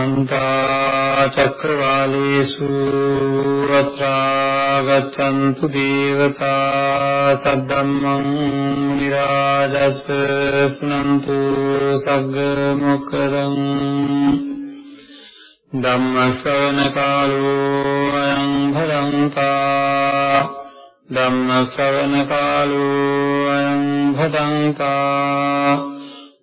සමන්ත චක්‍රවාලේසු රත්‍රා ගච්ඡන්තු දේවතා සද්දම්මං නිරාජස් සුනන්තු සග්ග මොක්ඛදං ධම්ම ශ්‍රවණ කාලෝ අයං භදංතා ධම්ම ශ්‍රවණ කාලෝ අයං භදංතා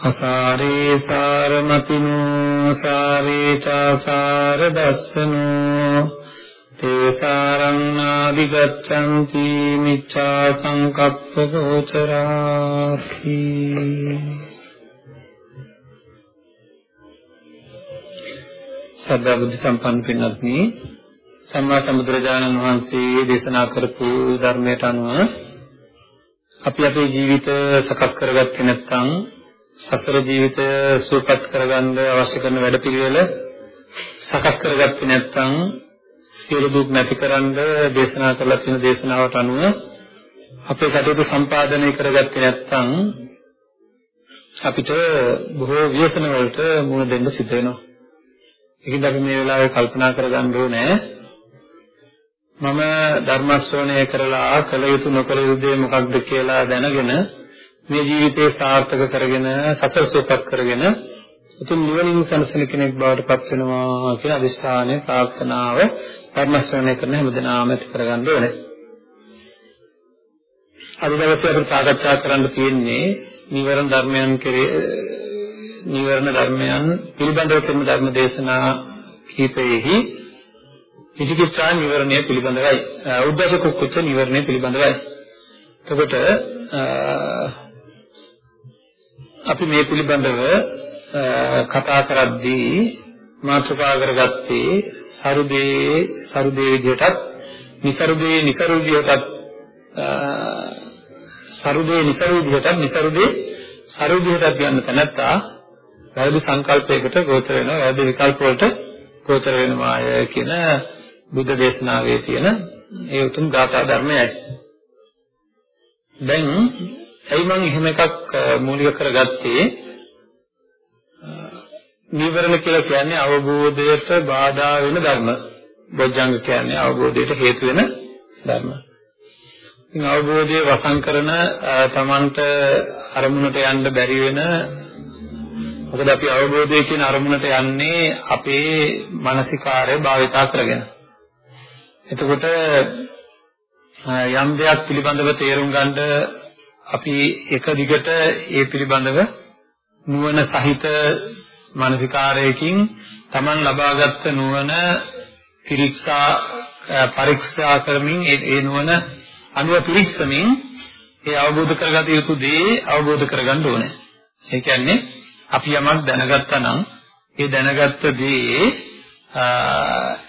අසාරේ සාරමතිනෝ සාරේ චාසාර දස්සනෝ තේසාරං නාදිගච්ඡanti මිච්ඡා සංකප්ප ගෝචරාති සදා බුද්ධ සම්පන්න පින්වත්නි සම්මා සම්බුදුරජාණන් වහන්සේ දේශනා කරපු ධර්මයට අනුව අපි අපේ ජීවිත සකස් කරගත්තේ නැත්නම් සසර ජීවිතය සුවපත් කරගන්න අවශ්‍ය කරන වැඩපිළිවෙල සකස් කරගත්තේ නැත්නම් සියලු දුක් නැතිකරන්න දේශනා කරලා තියෙන දේශනාවට අනුව අපේ කටයුතු සම්පාදනය කරගත්තේ නැත්නම් අපිට බොහෝ ව්‍යසන වලට මුහුණ දෙන්න සිද්ධ වෙනවා. ඒකද අපි මේ වෙලාවේ කල්පනා කරගන්න ඕනේ මම ධර්ම ශ්‍රවණය කරලා කළ යුතු නොකළ යුතු දේ මොකක්ද කියලා දැනගෙන මේ ජීවිතේ සාර්ථක කරගෙන සතර සූපත් කරගෙන උතුම් නිවනින් සැනසෙන කෙනෙක් බවට පත් වෙනවා කියන අදිෂ්ඨානය ප්‍රාර්ථනාව ධර්ම ශ්‍රවණය කරන හැමදෙනාම ඇති කරගන්න ඕනේ. අද දවසේ අපිට සාකච්ඡා කරන්න තියෙන්නේ නිවරණ ධර්මයන් කෙරේ නිවරණ ධර්මයන් පිළිබඳව කරන ධර්ම දේශනා කීපෙහි විචිකිච්ඡා නිවරණය පිළිබඳවයි. උද්දච්ච කුක්කුච්ච නිවරණය පිළිබඳවයි. එතකොට අපි මේ පිළිබඳව කතා කරද්දී මාතෘකා කරගත්තේ සරුදේ සරුදේ විදිහටත් નિසරුදේ નિසරු විදිහටත් සරුදේ નિසරු විදිහටත් નિසරුදේ සරු විදිහටත් ගන්න තැනත්තා වැරදි සංකල්පයකට ගෝචර වෙනවා වැරදි විකල්ප වලට ගෝචර වෙනවාය කියන බුද්ධ දේශනාවේ තියෙන ඒ උතුම් ධාතා ධර්මයයි. දැන් ඇයි මම එහෙම එකක් මූලික කරගත්තේ? නීවරණ කියලා කියන්නේ අවබෝධයට බාධා වෙන ධර්ම. බොජ්ජංග කියන්නේ අවබෝධයට හේතු වෙන ධර්ම. ඉතින් අවබෝධයේ වසන් කරන තමන්ට අරමුණට යන්න බැරි වෙන මොකද අපි අවබෝධය කියන අරමුණට යන්නේ අපේ මානසිකාරය භාවිතා කරගෙන. එතකොට යම් දෙයක් පිළිබඳව තේරුම් ගන්න අපි එක දිගට ඒ පිළිබඳව නුවණ සහිත මානසිකාරයකින් Taman ලබාගත් නුවණ පිරික්සා පරීක්ෂා කරමින් ඒ නුවණ අනුව පිරික්සමින් ඒ අවබෝධ කරගත යුතු දේ අවබෝධ කරගන්න ඕනේ. ඒ කියන්නේ අපි යමක් දැනගත්තා නම් ඒ දැනගත්ත දේ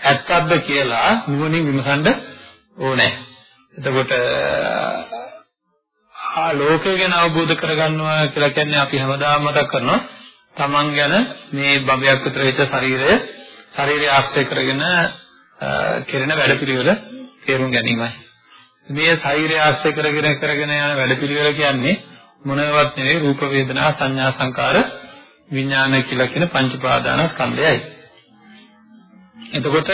ඇත්තක්ද කියලා නුවණින් විමසන්න ඕනේ. එතකොට ආ ලෝකය ගැන අවබෝධ කරගන්නවා කියලා කියන්නේ අපි හැමදාම මතක් කරනවා තමන් ගැන මේ බඹයක් විතර වෙච්ච ශරීරය ශරීරය ආශ්‍රය කරගෙන කෙරෙන වැඩපිළිවෙල තේරුම් ගැනීමයි. මේ ශරීරය ආශ්‍රය කරගෙන කරගෙන යන වැඩපිළිවෙල කියන්නේ මොනවත් නෙවෙයි රූප වේදනා සංඥා සංකාර විඥාන කියලා කියන පංච පාදානස්කන්ධයයි. එතකොට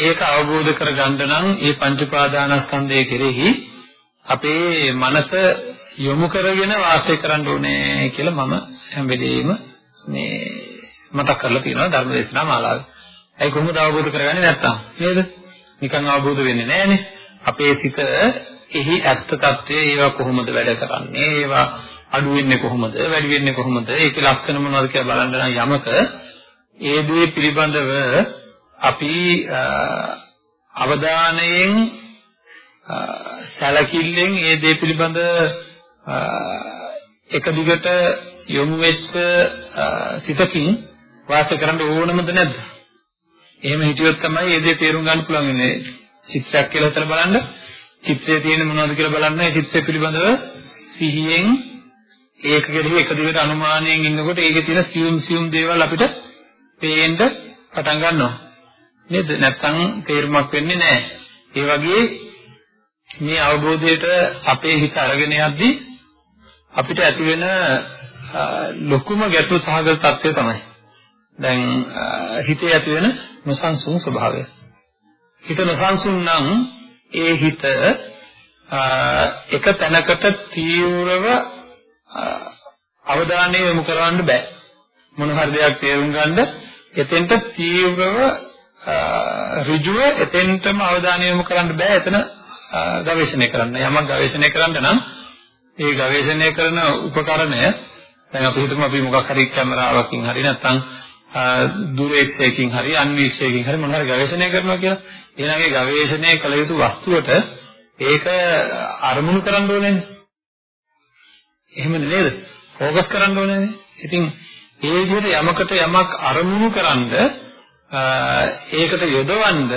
ඒක අවබෝධ කරගන්න නම් මේ පංච පාදානස්කන්ධය කෙරෙහි අපේ මනස යොමු කරගෙන වාසය කරන්න ඕනේ කියලා මම හැම වෙලෙම මේ මතක් කරලා තියෙනවා ධර්ම දේශනා මාලාවේ. ඒ කොහොමද අවබෝධ කරගන්නේ නැත්තම් නේද? නිකන් අවබෝධ වෙන්නේ නැහනේ. අපේ සිත එහි ඇත්ත తත්වයේ ඒවා කොහොමද වැඩ කරන්නේ? ඒවා අඩු වෙන්නේ කොහොමද? වැඩි වෙන්නේ කොහොමද? ඒකේ ලක්ෂණ මොනවද කියලා බලන්න නම් යමක ඒ දේ පිළිබඳව අපි අවධානයෙන් සැලකිල්ලෙන් ඒ දේ පිළිබඳ එක දිගට යොමු වෙච්ච සිතකින් වාසය කරන්න ඕනමද නැද්ද? එහෙම හිටියොත් තමයි ඒ දේ තේරුම් ගන්න පුළුවන් වෙන්නේ. චිත්‍රයක් කියලා හිතලා බලන්න. චිත්‍රයේ තියෙන මොනවද කියලා බලන්න. ඒ චිත්‍රය පිළිබඳව සිහියෙන් ඒක කෙරෙහි එක දිගට අනුමානයෙන් ඉන්නකොට ඒකේ තියෙන සියුම් සියුම් දේවල් අපිට පේන්න පටන් ගන්නවා. නේද? නැත්තම් තේරුමක් වෙන්නේ නැහැ. ඒ වගේ මේ අවබෝධයට අපේ හිත අරගෙන යද්දී අපිට ඇති වෙන ලොකුම ගැටලු සහගත තත්ත්වය තමයි. දැන් හිතේ ඇති වෙන නොසන්සුන් ස්වභාවය. හිත නොසන්සුන් නම් ඒ හිත එක තැනකට තීව්‍රව අවධානය යොමු කරවන්න බෑ. මොන හරි දෙයක් තේරුම් ගන්න එතෙන්ට තීව්‍රව ඍජුව එතෙන්ටම අවධානය යොමු කරන්න බෑ. එතන ගවේෂණය කරන්න. යමක් ගවේෂණය කරන්න නම් ඒ ගවේෂණය කරන උපකරණය දැන් අපි හිතමු අපි මොකක් හරි කැමරාවකින් හරි නැත්නම් දුරේක්ෂයකින් හරි අන්වීක්ෂයකින් හරි මොන හරි ගවේෂණය කරනවා කියලා. එහෙනම් ඒ ගවේෂණය කළ යුතු වස්තුවට ඒක අරමුණු කරන්න ඕනේ. එහෙම නේද? ફોકસ කරන්න ඕනේ. ඉතින් ඒ විදිහට යමකට යමක් අරමුණු කරන්ද ඒකට යොදවන්න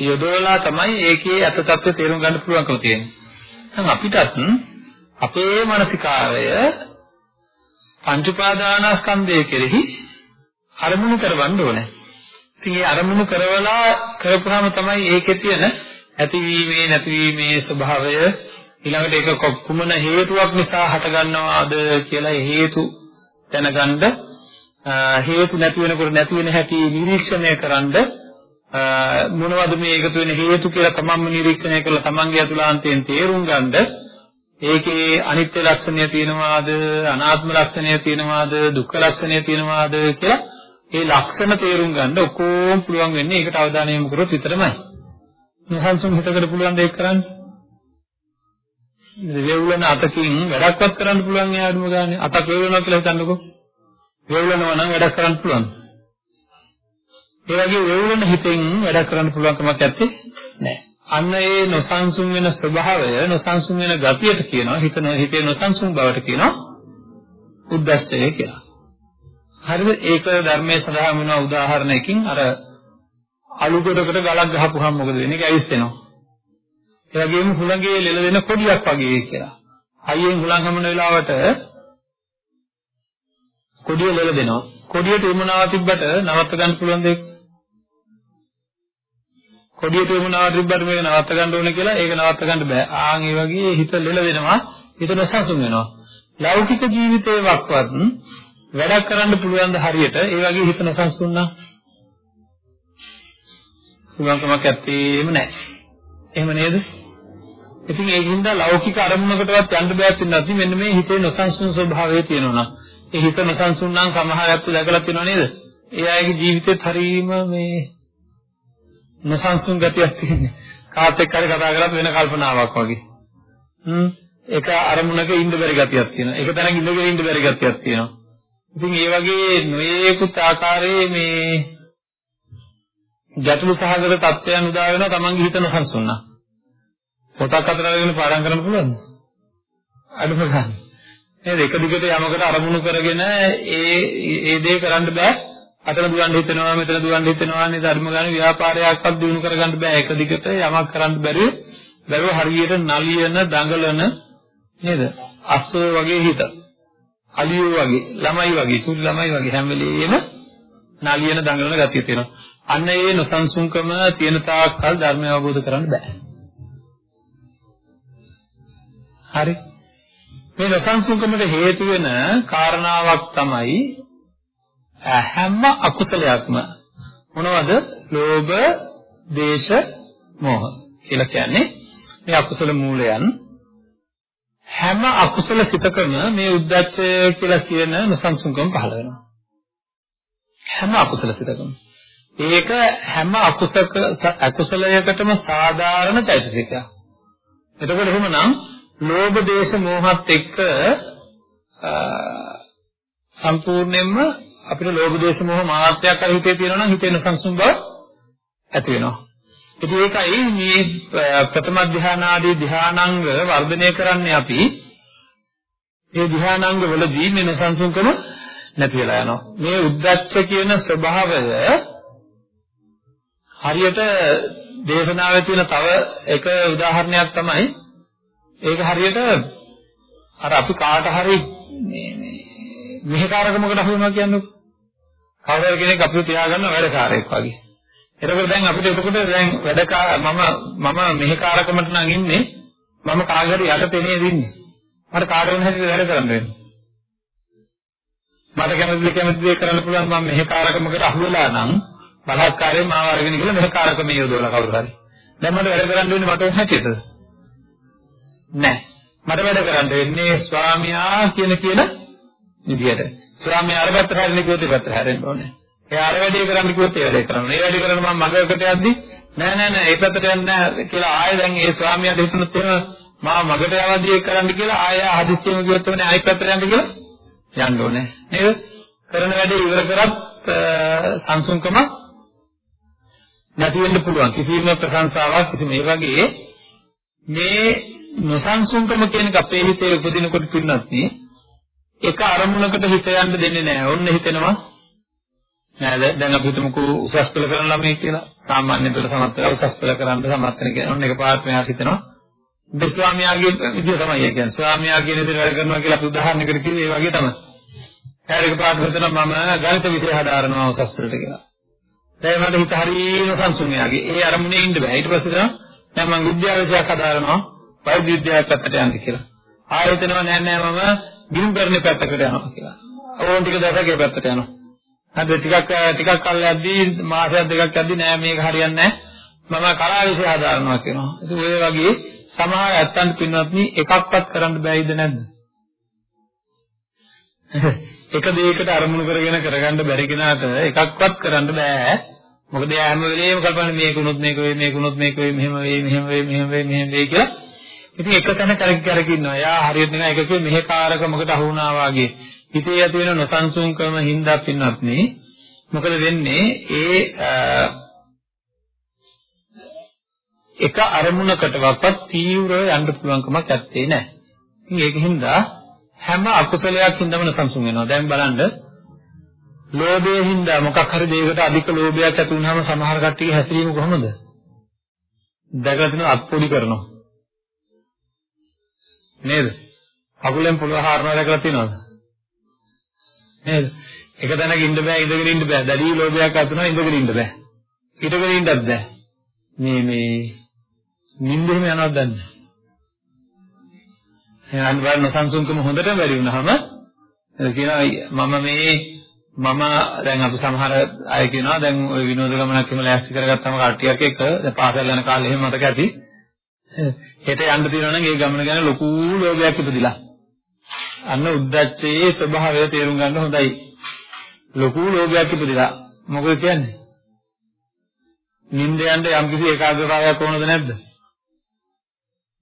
යොදවලා තමයි ඒකේ අත තත්ත්වය තේරුම් ගන්න පුළුවන්කම තියෙන්නේ. දැන් අපිටත් අපේ මානසිකාරය පංච උපාදානස්කන්ධය කෙරෙහි අරමුණු කරවන්න ඕනේ. ඉතින් ඒ අරමුණු කරවලා කරපුවාම තමයි ඒකේ තියෙන ඇතිවීමේ නැතිවීමේ ස්වභාවය ඊළඟට ඒක කුමන හේතුවක් නිසා හටගන්නවාද කියලා හේතු දැනගන්න හේතු නැති වෙනකොට නැති වෙන හැටි නිරීක්ෂණය කරන්ද මොනවද මේ එකතු වෙන හේතු කියලා තමන්ම නිරීක්ෂණය කරලා තමන්ගේ අතුලාන්තයෙන් තේරුම් ගන්නද ඒකේ අනිත්‍ය ලක්ෂණය තියෙනවාද අනාත්ම ලක්ෂණය තියෙනවාද දුක්ඛ ලක්ෂණය තියෙනවාද කියලා ඒ ලක්ෂණ තේරුම් ගන්න ඔක්කොම පුළුවන් වෙන්නේ ඒකට අවධානය යොමු කරොත් විතරමයි. නිසංසුන් හිතකට පුළුවන් දෙයක් කරන්න. වේවුලන අතකින් වැඩක්වත් කරන්න පුළුවන් යාළුම ගානේ. අතක් වේවුලනවා කියලා හිතන්නකෝ. වේවුලනවා නම් වැඩක් කරන්න පුළුවන්. ඒ වගේ වේවුලන හිතෙන් වැඩක් කරන්න පුළුවන් කමක් නැත්තේ නෑ. අන්න ඒ නොසන්සුන් වෙන ස්වභාවය නොසන්සුන් වෙන ගතියට කියනවා හිත හිතේ නොසන්සුන් බවට කියනවා උද්දච්චය කියලා. හරිද? ඒක ධර්මයේ සඳහන් වෙන උදාහරණයකින් අර අලු කොටකට ගලක් ගහපුවාම මොකද වෙන්නේ? ඒක ඇවිස්සෙනවා. ඒ වගේම හුළඟේ ලෙල වෙන කොඩියක් වගේ කියලා. හයියෙන් හුළං හමන වෙලාවට කොඩිය ලෙල දෙනවා. කොඩියට එමුණාව තිබ්බට නවත්ත ගන්න පුළුවන් දෙයක්. කොඩියට එමුණාව තිබ්බට මේක නවත්ත ගන්න ඕනේ කියලා ඒක නවත්ත ගන්න බෑ. ආන් ඒ වගේ හිත ලෙල වෙනවා. හිත නොසන්සුන් වෙනවා. ලෞකික ජීවිතේ වක්වත් වැඩක් කරන්න පුළුවන් ද හරියට ඒ වගේ හිත නොසන්සුන්නා පුළුවන්කමක් ඇත්තේම නැහැ. එහෙම නේද? ඉතින් ඒකින්ද ලෞකික අරමුණකටවත් යන්න බෑත් නැති මෙන්න මේ හිතේ නොසන්සුන් ස්වභාවය තියෙනවා. ඒ හිත නොසන්සුන් නම් සමහරයත් දැකලා තියෙනව නේද? ඒ අයගේ ජීවිතේත් හරීම මේ නොසන්සුන් ගතියක් තියෙනවා. කාත් එක්ක හරි කතා කරලා වෙන කල්පනාවක් වගේ. හ්ම් ඒක අරමුණක ඉන්න බැරි ගතියක් තියෙනවා. ඒක තැනක ඉඳගෙන ඉන්න බැරි ගතියක් තියෙනවා. ඉතින් ඒ වගේ නොයේකුත් ආකාරයේ මේ ගැටලු සහගත තත්ත්වයන් උදා වෙනවා තමන්ගේ හිත නොසන්සුන්නා. පොතක් අතර අරගෙන පාඩම් කරන්න පුළුවන්ද? අඩුම ගන්න. නේද? එක දිගට යමකට අරමුණු කරගෙන ඒ ඒ දේ කරන්න බෑ. අතන දුවන්න හිතෙනවා මෙතන දුවන්න හිතෙනවා නේද? ධර්ම ගාන ව්‍යාපාරයක්වත් දිනු කරගන්න බෑ. එක දිගට යමක් කරන්න බැරි බැරුව හරියට නලියන දඟලන නේද? අස්සෝ වගේ හිත. අලියෝ වගේ ළමයි වගේ සුළු ළමයි වගේ හැම වෙලෙම නලියන දඟලන ගතිය තියෙනවා. අන්න ඒ නොසන්සුන්කම තියෙන තාක්කල් ධර්මය අවබෝධ කරගන්න බෑ. හරි. මේ නොසන්සුන්කමට හේතු වෙන කාරණාවක් තමයි හැම අකුසලයක්ම මොනවද? ලෝභ, දේශ, මෝහ කියලා කියන්නේ මේ අකුසල මූලයන් හැම අකුසල සිතකම මේ උද්දච්චය කියලා කියන නොසන්සුන්කම පහළ වෙනවා. හැම අකුසල සිතකම. ඒක හැම අකුසක අකුසලයකටම සාධාරණ චෛතසිකයක්. එතකොට එහෙමනම් ලෝභ දේශ මොහත් එක්ක සම්පූර්ණයෙන්ම අපිට ලෝභ දේශ මොහ මාත්‍රයක් අර හිතේ තියෙනවා නම් හිතේ නොසන්සුන් බව ඇති වෙනවා. ඉතින් ඒකයි මේ ප්‍රථම ධ්‍යාන ආදී ධ්‍යානංග වර්ධනය කරන්නේ අපි. ඒ ධ්‍යානංග වලදී මේ නොසන්සුන්කම නැති වෙලා යනවා. මේ උද්දච්ච කියන ස්වභාවය හරියට දේශනාවේ තියෙන තව එක උදාහරණයක් තමයි ඒක හරියට අර අපි කාට හරි මේ මේ මෙහෙකාරකමකට අහු වෙනවා කියන්නේ කවුරු කෙනෙක් අපිව තියාගන්න වැඩකාරයෙක් වගේ. එතකොට දැන් අපිට එතකොට දැන් වැඩ මම මම මෙහෙකාරකමට නම් ඉන්නේ මම කාගේරි යටතේ නේද ඉන්නේ. මට කාට වෙන හැටි වැඩ කරන්න වෙනවා. මට කැමති කැමති දේ කරන්න පුළුවන් මම මෙහෙකාරකමකට අහු වෙලා නම් බලහත්කාරයෙන් මාව අරගෙන ගිහලා මෙහෙකාරකම යොදවලා කවුරු හරි. දැන් මට වැඩ කරන්න වෙන්නේ මට ඕන හැටියටද? නැහැ. මට වැඩ කරන්න වෙන්නේ ස්වාමියා කියන කියන විදියට. ස්වාමියා අර පැත්තට හැරෙන්න කිව්වොත් ඒ පැත්තට හැරෙන්න ඕනේ. එයා අර වැඩේ කරන්න කිව්වොත් ඒ වැඩේ කරන්න. ඒ වැඩේ කරන්න මම මගකට යද්දි නෑ නෑ නෑ ඒ පැත්තට යන්නේ නෑ කියලා ආයෙ දැන් ඒ ස්වාමියාට හිතුනොත් එහෙම මා මගට යවද්දි ඒක කරන්න කියලා ආයෙ හදිස්සියම කිව්වොත් එවනේ ආයෙ පැත්තට යන්න කියලා යන්න ඕනේ. නේද? කරන වැඩේ ඉවර කරත් සංසුන්කම නැති වෙන්න පුළුවන්. කිසිම ප්‍රශංසාවක් කිසිම ඒ වගේ මේ නොසන්සුන්කම කියන එක අපේ හිතේ උපදිනකොට පින්නත් නේ එක අරමුණකට හිත යන්න දෙන්නේ නැහැ. ඔන්න හිතෙනවා නේද? දැන් අපි හිතමුකෝ උසස් පෙළ කරන ළමයි කියලා. සාමාන්‍ය පෙළ සමත් වෙලා උසස් පෙළ කරන්න සමත් වෙන කෙනා. ඔන්න එකපාරට මෙයා හිතනවා ස්වාමියාගේ විදිය තමයි ඒ කියන්නේ. ස්වාමියා කියන දේ වැඩ කරනවා කියලා අපි උදාහරණයකට කිව්වේ ඒ වගේ තමයි. ඊට එකපාරට හිතනවා මම ගණිත විෂය හදාරනවා උසස් පෙළට කියලා. දැන් මට හිත හරියම සංසුන් යාගේ. ඒ අරමුණේ ඉන්න බෑ. ඊට පස්සේ තමයි දැන් මම විද්‍යාව විෂයක් හදාරනවා. වෛද්‍ය විද්‍යාව පැත්තට යන්න කියලා. ආයෙතනවා නෑ නෑ මම ගිනු කරන්නේ පැත්තකට යනවා කියලා. ඕන් ටික දැසගේ පැත්තට යනවා. හරි ටිකක් ටිකක් කල් යද්දී මාසයක් දෙකක් යද්දී නෑ මේක හරියන්නේ නෑ. මම කරා විෂය හදාරනවා කියනවා. ඉතින් ඔය වගේ සමහර ඇත්තන්ට පින්වත්නි එකක්වත් කරන්න බෑයිද නැද්ද? එක දෙයකට අරමුණු කරගෙන කරගන්න බැරි කෙනාට එකක්වත් කරන්න බෑ. මොකද එයා හැම වෙලේම කල්පනා මේකුණොත් මේක වෙයි මේකුණොත් මේක වෙයි මෙහෙම වෙයි මෙහෙම වෙයි මෙහෙම වෙයි මෙහෙම වෙයි කියලා. ඉතින් එක තැන කරක් කරක ඉන්නවා. එයා හරියට නිකන් එකකේ මෙහෙකාරකමකට අහු වුණා වගේ. හිතේ ඇති වෙන නොසන්සුන්කම හින්දා පින්නත් නේ. මොකද වෙන්නේ ඒ එක අරමුණකටවත් තීව්‍රව යන්න පුළුවන්කමක් නැත්තේ නෑ. ඉතින් ඒකින්ද හැම අකුසලයක් හින්දාම නොසන්සුන් වෙනවා. දැන් බලන්න ලෝභයෙන් හින්දා මොකක් හරි දෙයකට අධික ලෝභයක් ඇති වුනහම සමහර කට්ටිය හැසිරීම කොහොමද? දැකලා තියෙන අත්පොඩි කරනවා. නේද? කකුලෙන් පොළව හරනවා දැකලා තියෙනවද? නේද? එක තැනක ඉන්න බෑ ඉඳගෙන ඉන්න බෑ. දැඩි ලෝභයක් ඇති වුණා ඉඳගෙන ඉන්න බෑ. හිටගෙන ඉන්නත් බෑ. මේ මේ නිින්දෙම යනවද දන්නේ එහෙනම් බලන්න සංසුන්කම හොඳට වැඩි වුණාම කියනවා මම මේ මම දැන් අපි සමහර අය කියනවා දැන් ওই විනෝද ගමනක් එහෙම ලෑස්ති කරගත්තම කට්ටියක් එක්ක දැන් පාසල් යන කාලේ එහෙම මතක ඇති හෙට යන්න තියෙනවා නම් ඒ ගමන ගැන ලොකු ලෝභයක් ඉපදිලා අන්න උද්දච්චයේ ස්වභාවය තේරුම් ගන්න හොඳයි ලොකු ලෝභයක් ඉපදිලා මොකද කියන්නේ නිින්ද යන්න යම්කිසි ඒකාග්‍රතාවයක් ඕනද නැද්ද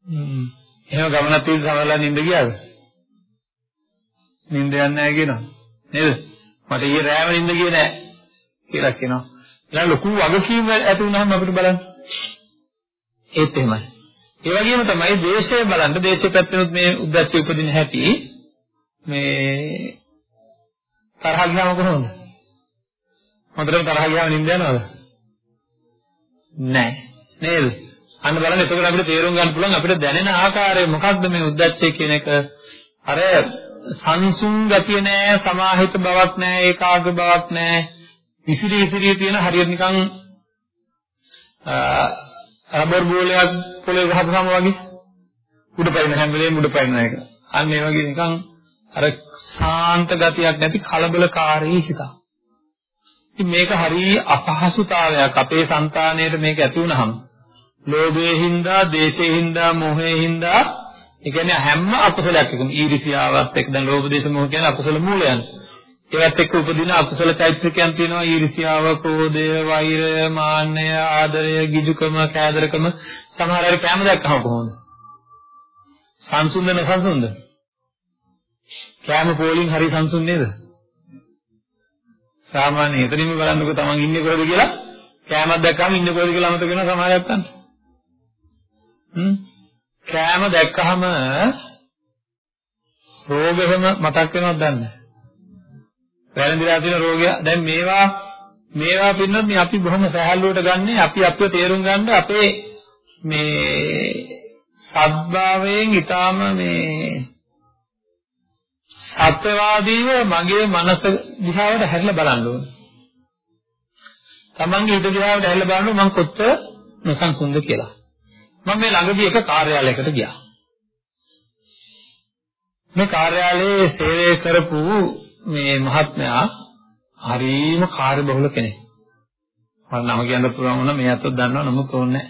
හ්ම් එහෙම ගමනක් තියෙද්දි සමහරවල් නිින්ද ගියාද? නිින්ද යන්නේ නැහැ කියනවා. නේද? මට ඊයේ රෑම නිින්ද ගියේ නැහැ කියලා කියනවා. ඊළඟ ලොකු වගකීම් ඇති වුණාම අපිට බලන්න. ඒත් එහෙමයි. ඒ වගේම තමයි දේශය බලන්න දේශය පැත්තෙනුත් මේ උද්දච්චය උපදින හැටි මේ තරහ ගියාම කොහොමද? හොඳටම තරහ ගියාම නිින්ද යනවද? නැහැ. නේද? අන්න බලන්න එතකොට අපිට තේරුම් ගන්න පුළුවන් අපිට දැනෙන ආකාරය මොකක්ද මේ උද්දච්චය කියන එක අර සංසුන් ගතිය නෑ සමාහිත බවක් නෑ ඒකාග්‍ර බවක් නෑ විසිරි විසිරි තියෙන හරියට නිකන් රබර් බෝලයක් පොළේ ගහපුවාම වගේ උඩ පයින් හැම වෙලේම උඩ පයින් එක. අන්න ඒ වගේ නිකන් අර ශාන්ත ගතියක් නැති කලබලකාරී හිතක්. ඉතින් මේක හරිය අපහසුතාවයක් අපේ సంతාණයට මේක ඇති වුනහම ලෝභයෙන් හින්දා, දේශයෙන් හින්දා, මොහයෙන් හින්දා ඒ කියන්නේ හැම අකුසලයක් එකම ඊර්ෂියාවත් එක්ක දැන් ලෝභ දේශ මොහ කියන අකුසල මූලයන්. ඒවත් එක්ක උපදින අකුසල චෛත්‍යකයන් තියෙනවා ඊර්ෂියාව, ක්‍රෝධය, වෛරය, මාන්නය, ආදරය, ගිජුකම, කෑදරකම සමහර අය කැම දැක්කම කොහොමද? සංසුන්ද නැසංසුන්ද? කැම පොලින් හරි සංසුන් නේද? සාමාන්‍ය එතනින්ම බලන්නකෝ තමන් ඉන්නේ කොහෙද කියලා කැමක් දැක්කම ඉන්නේ කොහෙද කියලා අමතක වෙනවා සමහරයක් ගන්න. කෑම දැක්කහම රෝගෙම මතක් වෙනවද දන්නේ වැළඳිලා තියෙන රෝගය දැන් මේවා මේවා පින්නොත් මේ අපි බොහොම සහැල්ලුවට ගන්න අපි අපිව තේරුම් ගන්න අපේ මේ සත්භාවයෙන් ඊටාම මේ සත්‍යවාදීව මගේ මනස දිහාවට හැරිලා බලන්න ඕනේ. තමන්ගේ හිත දිහාවට හැරිලා බලන්න මම කොච්චර නොසන්සුන්ද කියලා. මම මේ ළඟදී එක කාර්යාලයකට ගියා. මේ කාර්යාලයේ සේවය කරපු මේ මහත්මයා හරිම කාර්යබහුල කෙනෙක්. මම නම කියන්න පුළුවන් වුණා මේ අතත් දන්නව නමුත් ඕනේ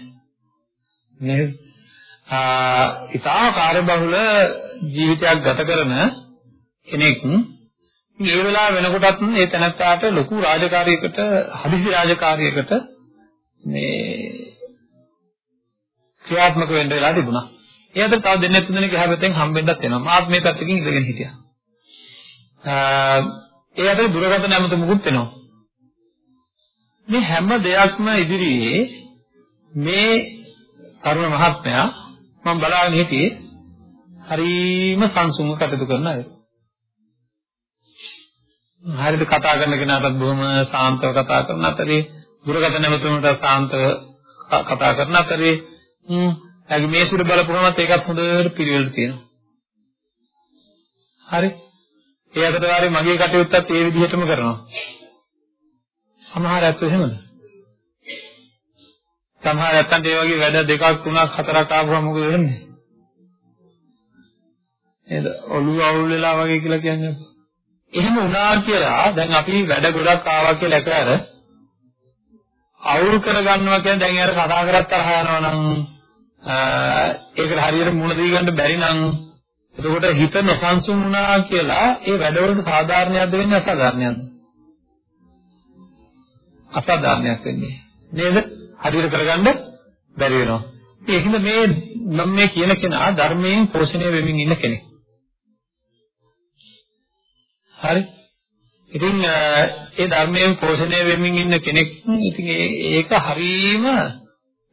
නැහැ. ආ ඉතා කාර්යබහුල ජීවිතයක් ගත කරන කෙනෙක් මේ වෙලාව වෙනකොටත් මේ තැනත්තාට ලොකු රාජකාරියකට හදිසි රාජකාරියකට මේ ක්‍රියාත්මක වෙන්න වෙලා තිබුණා. ඒ අතර තව දෙන්නෙක් තුන්දෙනෙක් එහා පැත්තෙන් හම්බෙන්නත් එනවා. මාත් මේ පැත්තකින් ඉඳගෙන හිටියා. ඒ අතර දුරගත නැමත මුකුත් වෙනවා. මේ හැම දෙයක්ම ඉදිරියේ මේ තරුණ මහත්මයා මම බලාගෙන හිටියේ හරීම සංසුන්ව කටයුතු කරන අය. හරියට කතා කරන කෙනාටත් බොහොම සාන්තව කතා කරන අතරේ දුරගත නැමතුමට සාන්තව කතා කරන අතරේ හ්ම් එයාගේ මේසුර බලපුවමත් ඒකත් හොඳට පිළිවෙලට තියෙනවා. හරි. ඒ අතට වාරේ මගේ කටයුත්තත් ඒ විදිහටම කරනවා. සමහර අයත් එහෙමද? සමහර අයත් ඒ වගේ වැඩ දෙකක් තුනක් හතරක් ආවම මොකද වෙන්නේ? නේද? ඔළුව අවුල් වෙලා වගේ කියලා කියන්නේ. එහෙම වුණා කියලා දැන් අපි වැඩ ගොඩක් ආවා කියලා එකවර අවුල් කරගන්නවා කියන්නේ දැන් යාර කතා කරත් තරහ යනවා නම් ඒකට හරියට මුණ දී ගන්න බැරි නම් එතකොට හිත නොසන්සුන් වුණා කියලා ඒ වැඩවලට සාධාරණයක්ද වෙන්නේ අසාධාරණයක්ද? අසාධාරණයක් වෙන්නේ නේද? හරියට කරගන්න බැරි වෙනවා. ඒකින්ද මේ මම මේ කියන කෙනා ධර්මයෙන් පෝෂණය වෙමින් ඉන්න කෙනෙක්. හරි? ඉතින් ඒ ධර්මයෙන් පෝෂණය වෙමින් ඉන්න කෙනෙක් ඉතින් ඒක හරීම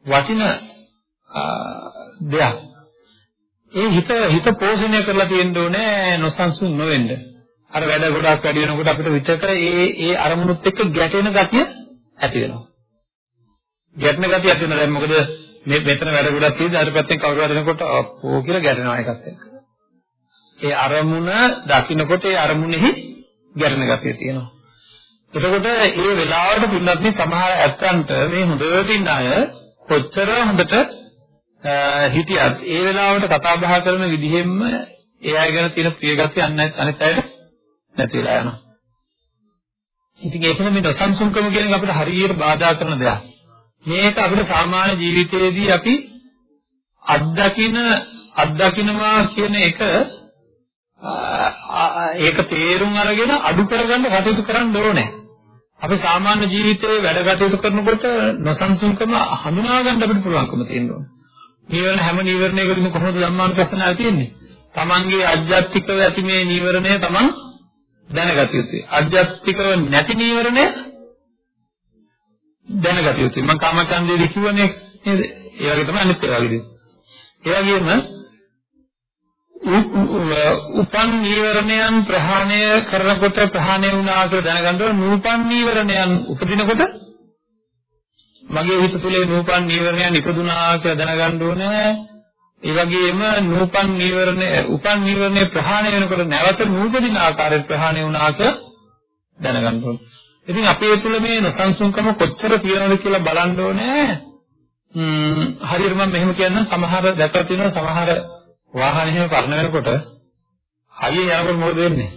වටින දෙයක්. ඒ හිත හිත පෝෂණය කරලා තියෙන්න ඕනේ නොසන්සුන් නොවෙන්න. අර වැඩ ගොඩක් වැඩි වෙනකොට අපිට විතර ඒ ඒ අරමුණුත් එක්ක ගැටෙන ගතිය ඇති වෙනවා. ගැටෙන ගතිය ඇති වෙනවා. දැන් මොකද මේ මෙතන වැඩ ගොඩක් තියෙද්දි අර පැත්තෙන් කවුරු හරි එනකොට අපෝ කියලා ගැටෙනවා ඒකත් එක්ක. ඒ අරමුණ දකින්නකොට ඒ අරමුණෙහි ගැටෙන ගතිය තියෙනවා. එතකොට ඒ වෙලාවට පින්නත් සමහර ඇත්තන්ට මේ හොඳට ඉන්න අය කොච්චර හොඳට හිටියත් ඒ වෙලාවට කතා බහ කරන විදිහෙන්ම ඒ අය ගැන තියෙන ප්‍රියගතිය අනිත් අනිත් අයට නැති වෙලා යනවා. ඉතින් ඒකම මේ නොසන්සුන්කම කියන එක අපිට හරියට බාධා කරන දෙයක්. මේක අපිට සාමාන්‍ය ජීවිතයේදී අපි අත්දකින අත්දකින්නවා කියන එක ඒක තේරුම් අරගෙන අඩු කරගන්න කටයුතු කරන්න ඕනේ. අපි සාමාන්‍ය ජීවිතයේ වැඩ කටයුතු කරනකොට නොසන්සුන්කම හඳුනා ගන්න අපිට පුළුවන්කම තියෙනවා. නීවරණ හැම නීවරණයකදීම කොහොමද ධම්මානුපස්සනාව තියෙන්නේ? තමන්ගේ අධ්‍යාත්මිකව ඇති මේ නීවරණය තමන් දැනගත යුතුයි. අධ්‍යාත්මිකව නැති නීවරණය දැනගත යුතුයි. මම කාමචන්දේ කිව්වනේ නේද? ඒ වගේ තමයි අනිත් ඒවා වගේ. ඒ වගේම උපන් නීවරණයන් ප්‍රහාණය කරනකොට ප්‍රහාණය වුණා කියලා දැනගන්න ඕන නූපන් නීවරණයන් උපදිනකොට මගේ හිත තුලේ නූපන් නීවරණයන් ඉපදුනා කියලා දැනගන්න ඕනේ. ඒ වගේම නූපන් නීවරණ උපන් නීවරණේ ප්‍රහාණය වෙනකොට නැවත නූපදින ආකාරයට ප්‍රහාණය වුණා කියලා දැනගන්න ඕනේ. ඉතින් අපේ තුල මේ නොසන්සුන්කම කොච්චර තියෙනවද කියලා බලන්න ඕනේ. ම්ම් හරියට මම මෙහෙම කියන්න සමහර දැකලා තියෙනවා සමහර වාහන එහෙම පරණ වෙනකොට හයිය යනකොට මොකද වෙන්නේ?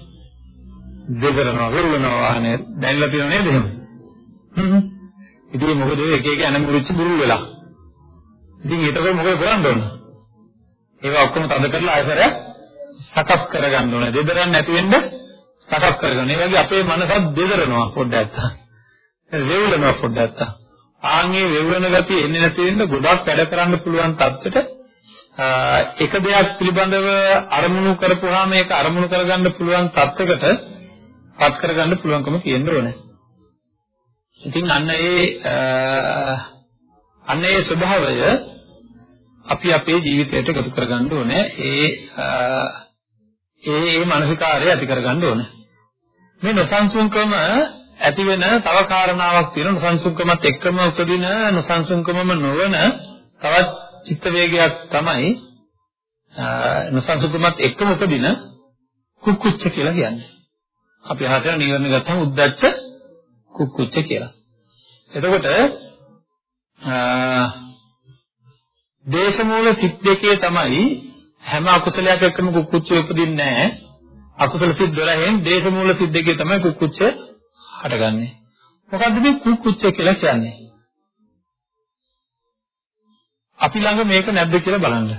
දෙදරනවා, වෙරුලනවා වාහනේ. දැන්ලා තියෙනව නේද එහෙම? හ්ම් ඉතින් මොකද එක එක යන මුරිච්ච බුරුල් වෙලා. ඉතින් ඒතකොට මොකද කරන්න ඕන? ඒවා ඔක්කොම තද කරලා ආයතර සකස් කරගන්න ඕනේ. දෙදරන්න නැති වෙන්න සකස් කරගන්න. ඒ වගේ අපේ මනසත් දෙදරනවා පොඩ්ඩක්. වේවුලනවා පොඩ්ඩක්. ආන්ගේ වේවුලන ගතිය එන්නේ නැති වෙන්න ගොඩක් වැඩ කරන්න පුළුවන් තත්ත්වෙට එක දෙයක් පිළිබඳව අරමුණු කරපුවාම ඒක අරමුණු කරගන්න පුළුවන් තත්යකට පත් කරගන්න පුළුවන්කම තියෙන්න ඕනේ. ඉතින් අන්න ඒ අන්න ඒ ස්වභාවය අපි අපේ ජීවිතයට එකතු කරගන්න ඕනේ. ඒ ඒ ඒ මානසිකාරය ඇති කරගන්න ඕනේ. මේ නොසන්සුන්කම ඇති වෙන තව කාරණාවක් තියෙනවා නොසන්සුන්කමත් එක්කම උපදින නොසන්සුන්කමම නොවන තවත් චිත්ත වේගයක් තමයි නොසන්සුන්කමත් එක්කම උපදින කුක්කුච්ච කියලා කියන්නේ. අපි අහතර නීවරණ ගත්තම උද්දච්ච කුක්කුච්ච කියලා. එතකොට දේශමූල සිත් දෙකේ තමයි හැම අකුසලයක් එක්කම කුක්කුච්ච උපදින්නේ නැහැ. අකුසල සිත් 12න් දේශමූල සිත් දෙකේ තමයි කුක්කුච්ච හටගන්නේ. මොකද්ද මේ කුක්කුච්ච කියලා කියන්නේ? අපි ළඟ මේක නැද්ද කියලා බලන්න.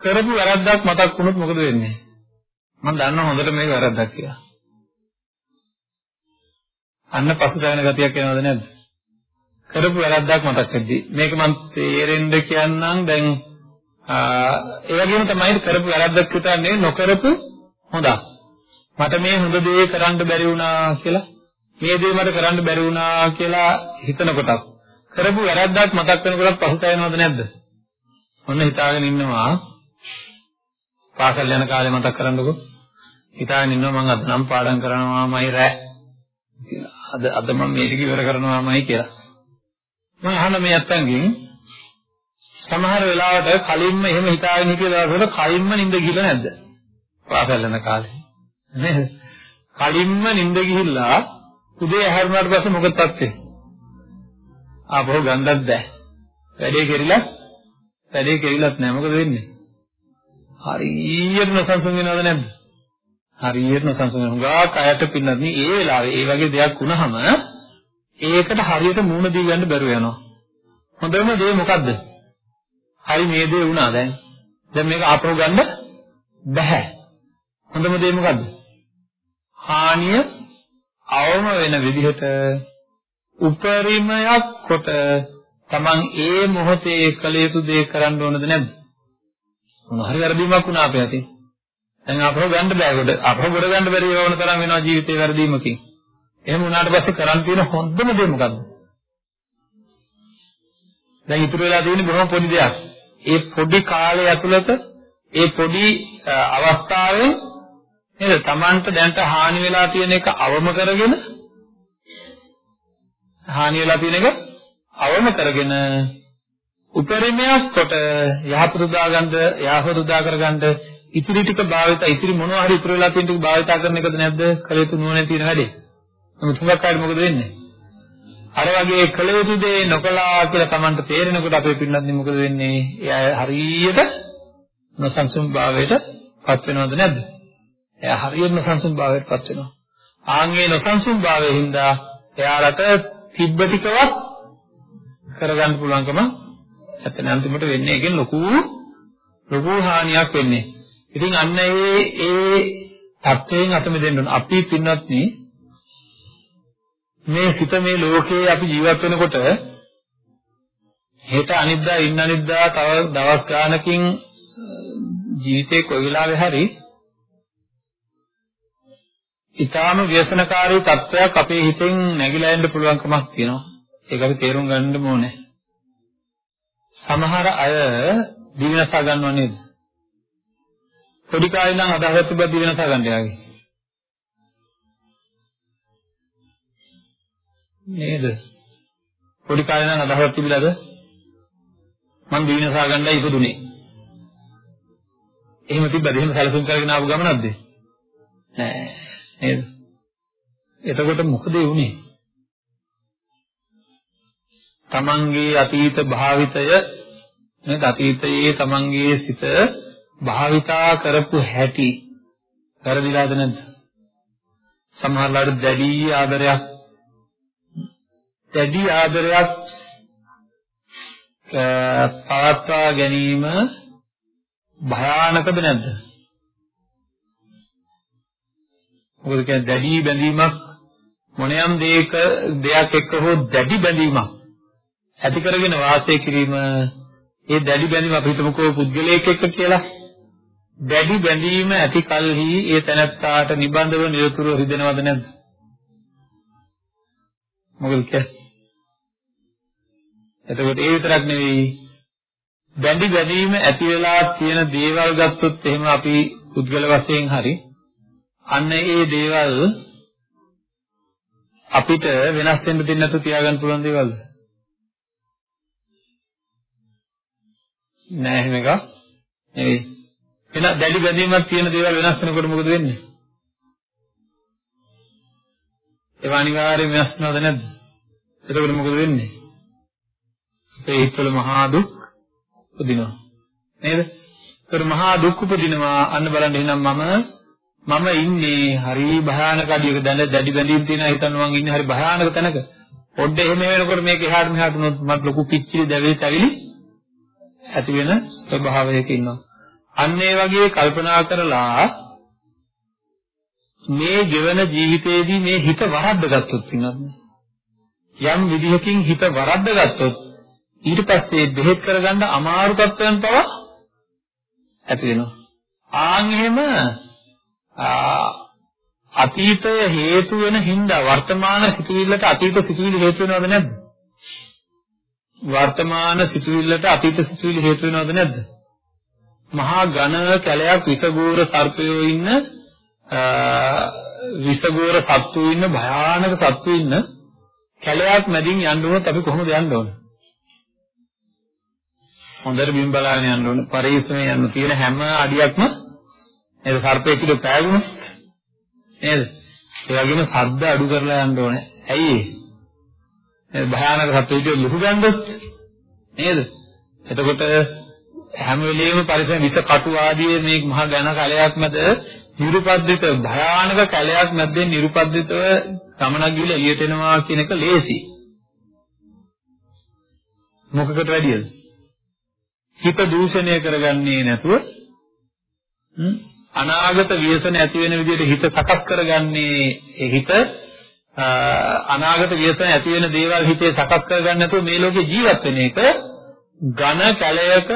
කරපු වැරද්දක් මතක් වුණොත් මොකද වෙන්නේ? මම දන්නවා හොඳට මේක වැරද්දක් කියලා. අන්න පසුතැවෙන ගතියක් එනවද නැද්ද? කරපු වැරද්දක් මතක් වෙද්දී මේක මම තේරෙන්න කියන්නම් දැන් ඒ වගේම තමයි කරපු වැරද්දක් විතර නෙවෙයි නොකරපු හොඳක්. මට මේ හොඳ දේ කරන්න බැරි වුණා කියලා මේ දේ මට කරන්න බැරි වුණා කියලා හිතනකොටත් කරපු වැරද්දක් මතක් වෙනකොටත් පසුතැවෙනවද නැද්ද? ඔන්න හිතාගෙන ඉන්නවා පාසල් යන කාලේ මතක් කරන්නකෝ. හිතාගෙන ඉන්නවා මම අද නම් පාඩම් කරනවාමයි රෑ. අද අද මම මේක ඉවර කරනවාමයි කියලා. මම අහන මේ අත්තන්ගෙන් සමහර වෙලාවට කලින්ම එහෙම හිතාගෙන හිටිය දවසවල කලින්ම නිින්ද ගිහලා නැද්ද? පාසල් යන කාලේ. නේද? කලින්ම නිින්ද ගිහිල්ලා උදේ හැරුණාට පස්සේ මොකද තත්ත්වේ? ආපහු ගන්නත් බෑ. වැඩේ කෙරිලා වැඩේ කෙරිලත් නෑ මොකද වෙන්නේ? හරියට නොසන්සුන් වෙනවද නැද්ද? හරියට නොසන්සුන් වෙනවා. ගාක් අයට පින්නත් නේ ඒ වෙලාවේ ඒ වගේ දෙයක් වුණාම ඒකට හරියට මූණ දී ගන්න බැරුව යනවා. හොඳම දේ මොකද්ද? හරි මේ දේ වුණා දැන්. දැන් මේක ආපහු ගන්න බෑ. හොඳම දේ මොකද්ද? හානිය අවම වෙන විදිහට උපරිමයක් කොට Taman ඒ මොහොතේ කළ යුතු දේ කරන්න ඕනද නැද්ද? මොන හරි වැරදීමක් වුණා අපේ අතින්. දැන් අපව ගන්න බෑ කොට අපව ගොඩ ගන්න බැරි වුණ තරම් වෙනවා ජීවිතේ වැරදීමකින්. එහෙම වුණාට පස්සේ කරන් තියෙන හොඳම දේ මොකද්ද? දැන් ඉතුරු වෙලා තියෙන්නේ බොහොම පොඩි දෙයක්. ඒ පොඩි කාලය ඇතුළත ඒ පොඩි අවස්ථාවෙන් නේද Tamanට දැනට හානි වෙලා තියෙන එක අවම කරගෙන හානි වෙලා තියෙන එක අවම කරගෙන උපරිමයක් කොට යහපත උදාගන්න යහපත උදා කරගන්න ඉතිරි ටික භාවිත ඉතිරි මොනවා හරි ඉතුරු වෙලා තියෙන ටික භාවිත කරන එකද නැද්ද? කළ යුතු නුවණ තියෙන වැඩේ නමුත් හුඟක් අය මොකද වෙන්නේ? අර වගේ කළ යුතු දේ නොකළා කියලා Tamanට තේරෙනකොට අපේ පින්නත් මොකද වෙන්නේ? එයා හරියට නොසන්සුන් භාවයට පත් වෙනවද නැද්ද? එයා හරියට නොසන්සුන් භාවයට පත් වෙනවා. ආන්ගේ නොසන්සුන් භාවයෙන් හින්දා එයාලට තිබ්බ ටිකවත් කරගන්න පුළුවන්කම නැත්නම් අන්තිමට වෙන්නේ ඒකෙන් ලොකු ලොකු හානියක් වෙන්නේ. ඉතින් අන්න ඒ ඒ தත්වයෙන් අත මෙදෙන්න ඕන. අපි පින්වත්නි මේ සිත මේ ලෝකේ අපි ජීවත් වෙනකොට හෙට අනිද්දා ඉන්න අනිද්දා තව දවස් ගානකින් ජීවිතේ කොයි වෙලාවෙ හරි ඊටාම ව්‍යසනකාරී තත්වයක් අපේ හිතෙන් නැగిලා එන්න පුළුවන්කමක් තියෙනවා. ඒක අපි තේරුම් ගන්න ඕනේ. සමහර අය දිවිනසා ගන්නව නේද? පොඩි කාලේ නම් අදහස් තිබ්බ දිවිනසා ගන්න යාගේ. නේද? පොඩි කාලේ නම් අදහස් තිබිලාද? මං දිවිනසා ගන්නයි ඉපදුනේ. එහෙම තිබ්බද? එහෙම සැලසුම් කරගෙන ආපු ගමනක්ද? නෑ නේද? එතකොට මොකද වුනේ? තමන්ගේ අතීත භාවිතය නේද අතීතයේ තමන්ගේ සිත භාවිතා කරපු හැටි වැරදිලාද නැද්ද? සමහරවිට දැඩි ආදරයක් දැඩි ආදරයක් පවත්වා ගැනීම භයානකද නැද්ද? මොකද කියන්නේ දැඩි බැඳීමක් මොනියම් දෙයක දෙයක් එක්ක හෝ දැඩි බැඳීමක් ඇති කරගෙන වාසය කිරීම ඒ දැඩි බැඳීම අපි හිතමුකෝ පුද්ගලයෙක් එක්ක කියලා. දැඩි බැඳීම ඇති කලෙහි ඒ තැනත්තාට නිබඳව නිරතුරුව රිදෙනවද නැද්ද මොකද කියන්නේ එතකොට ඒ විතරක් නෙවෙයි බැඳි බැඳීම ඇති වෙලා තියෙන දේවල් ගත්තොත් එහෙම අපි පුද්ගල වශයෙන් හරි අන්න ඒ දේවල් අපිට වෙනස් වෙන්න දෙන්නේ නැතුව තියාගන්න පුළුවන් දේවල්ද? නෑ එහෙම එකක් නෙවෙයි. එන දැඩි බැඳීමක් තියෙන දේවල් වෙනස් වෙනකොට මොකද වෙන්නේ? ඒවා අනිවාර්යයෙන් වෙනස් වෙනවද නැද්ද? එතකොට මොකද වෙන්නේ? අපේ හිතවල මහා දුක් උපදිනවා. නේද? ඒතර මහා දුක් උපදිනවා අන්න බලන්න එහෙනම් මම මම ඉන්නේ හරි භයානක අඩියක දැන දැඩි බැඳීම් තියෙන හිතන්න මං ඉන්නේ හරි භයානක තැනක. පොඩ්ඩ එහෙම වෙනකොට මේක එහාට මෙහාට වුණොත් මට ලොකු පිච්චිලි දැවිලි තැවිලි ඇති වෙන ස්වභාවයක ඉන්නවා. අන්න ඒ වගේ කල්පනා කරලා මේ ජීවන ජීවිතයේදී මේ හිත වරද්දගත්තොත් පින්නත් යම් විදිහකින් හිත වරද්දගත්තොත් ඊට පස්සේ බෙහෙත් කරගන්න අමාරු තත්ත්වයන් පවා ඇති වෙනවා. ආන් එහෙම අතීතය හේතු වෙන හින්දා වර්තමාන සිතුවිල්ලට අතීත සිතුවිලි හේතු වෙනවද නැද්ද? වර්තමාන සිතුවිල්ලට අතීත සිතුවිලි හේතු වෙනවද නැද්ද? මහා ඝන කැලයක් විසගෝර සර්පයෝ ඉන්න විසගෝර සත්තු ඉන්න භයානක සත්තු ඉන්න කැලයක් මැදින් යන්න උනොත් අපි කොහොමද යන්න ඕන? හොඳට බිම් බලාගෙන යන්න ඕන. පරිස්සමෙන් යන්න තියෙන හැම අඩියක්ම නේද සර්පයෙක් පිට පෑගුණොත් නේද? ඒ වගේම ශබ්ද අඩු කරලා යන්න ඕනේ. ඇයි ඒ? භයානක සත්වෙට ලුහු ගන්නොත් නේද? එතකොට හැම වෙලෙම පරිසර විස කටු ආදී මේ මහා ඝන කලයක් මැද නිරුපද්දිත භයානක කලයක් මැද්දෙන් නිරුපද්දිතව ගමනක් ගිහලා එළියට එනවා කියන එක ලේසි. මොකකට වැඩියද? හිත දූෂණය කරගන්නේ නැතුව අනාගත ව්‍යසන ඇති වෙන විදිහට හිත සකස් කරගන්නේ ඒ හිත අනාගත ව්‍යසන ඇති වෙන දේවල් හිතේ සකස් කරගන්න නැතුව මේ ලෝකේ ජීවත් වෙන එක ඝන කලයක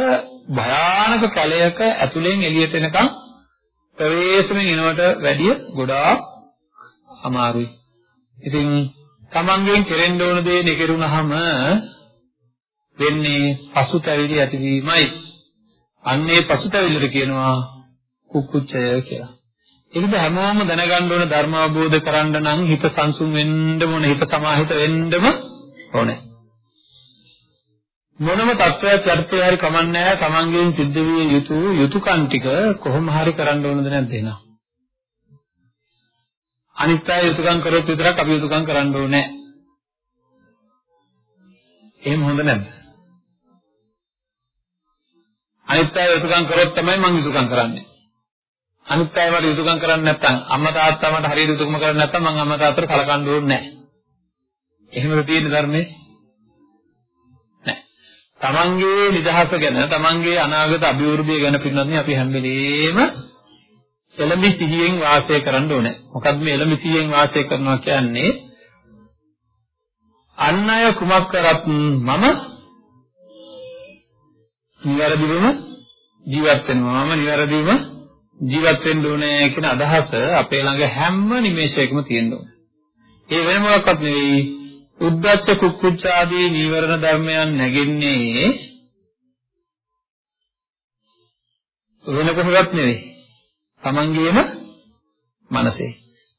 භයානක කලයක ඇතුලෙන් එළියට එනකම් ප්‍රවේශමෙන් එනවට වැඩිය ගොඩාක් අමාරුයි. ඉතින් තමන්ගෙන් කෙරෙන්න ඕන දේ නෙකරුණාම වෙන්නේ පසුතැවිලි ඇතිවීමයි. අන්නේ පසුතැවිල්ලට කියනවා කුක්කුච්චය කියලා. ඒකද හැමෝම දැනගන්න ඕන ධර්ම අවබෝධ කරන්න නම් හිත සංසුන් වෙන්න ඕන හිත සමාහිත වෙන්නම ඕනේ. මොනම තත්වයක් යටතේ හරි කමන්නේ නැහැ තමන්ගෙන් සිද්ධ විය යුතු යුතුයකම් ටික කොහොම හරි කරන්න ඕනද නැද්ද එහෙනම්? අනිත් අය යුතුයකම් කරොත් විතරක් අපි යුතුයකම් කරන්න ඕනේ. එහෙම හොඳ නැද්ද? අනිත් අය යුතුයකම් කරොත් තමයි මම යුතුයකම් කරන්නේ. අනිත් අය මට යුතුයකම් කරන්නේ නැත්නම් අම්මා තාත්තා මට හරියට යුතුයකම කරන්නේ නැත්නම් මම අම්මා තාත්තට සලකන්න ඕනේ නැහැ. එහෙමද තියෙන ධර්මයේ? නැහැ. තමන්ගේ නිදහස ගැන, තමන්ගේ අනාගත අභිවෘද්ධිය ගැන පින්නන්නේ අපි හැම වෙලේම එළඹි සිහියෙන් වාසය කරන්න ඕනේ. මොකද මේ එළඹි සිහියෙන් වාසය කරනවා කියන්නේ අන් අය කුමක් කරත් මම නිවැරදිවම ජීවත් වෙනවා. මම නිවැරදිවම ජීවත් වෙන්න ඕනේ කියන අදහස අපේ ළඟ හැම නිමේෂයකම තියෙන්න ඕනේ. ඒ වෙන මොකක්වත් නෙවෙයි. උද්දච්ච කුක්කුච්ච ආදී නීවරණ ධර්මයන් නැගෙන්නේ වෙන කොහොමවත් නෙවෙයි. තමන්ගේම මනසේ.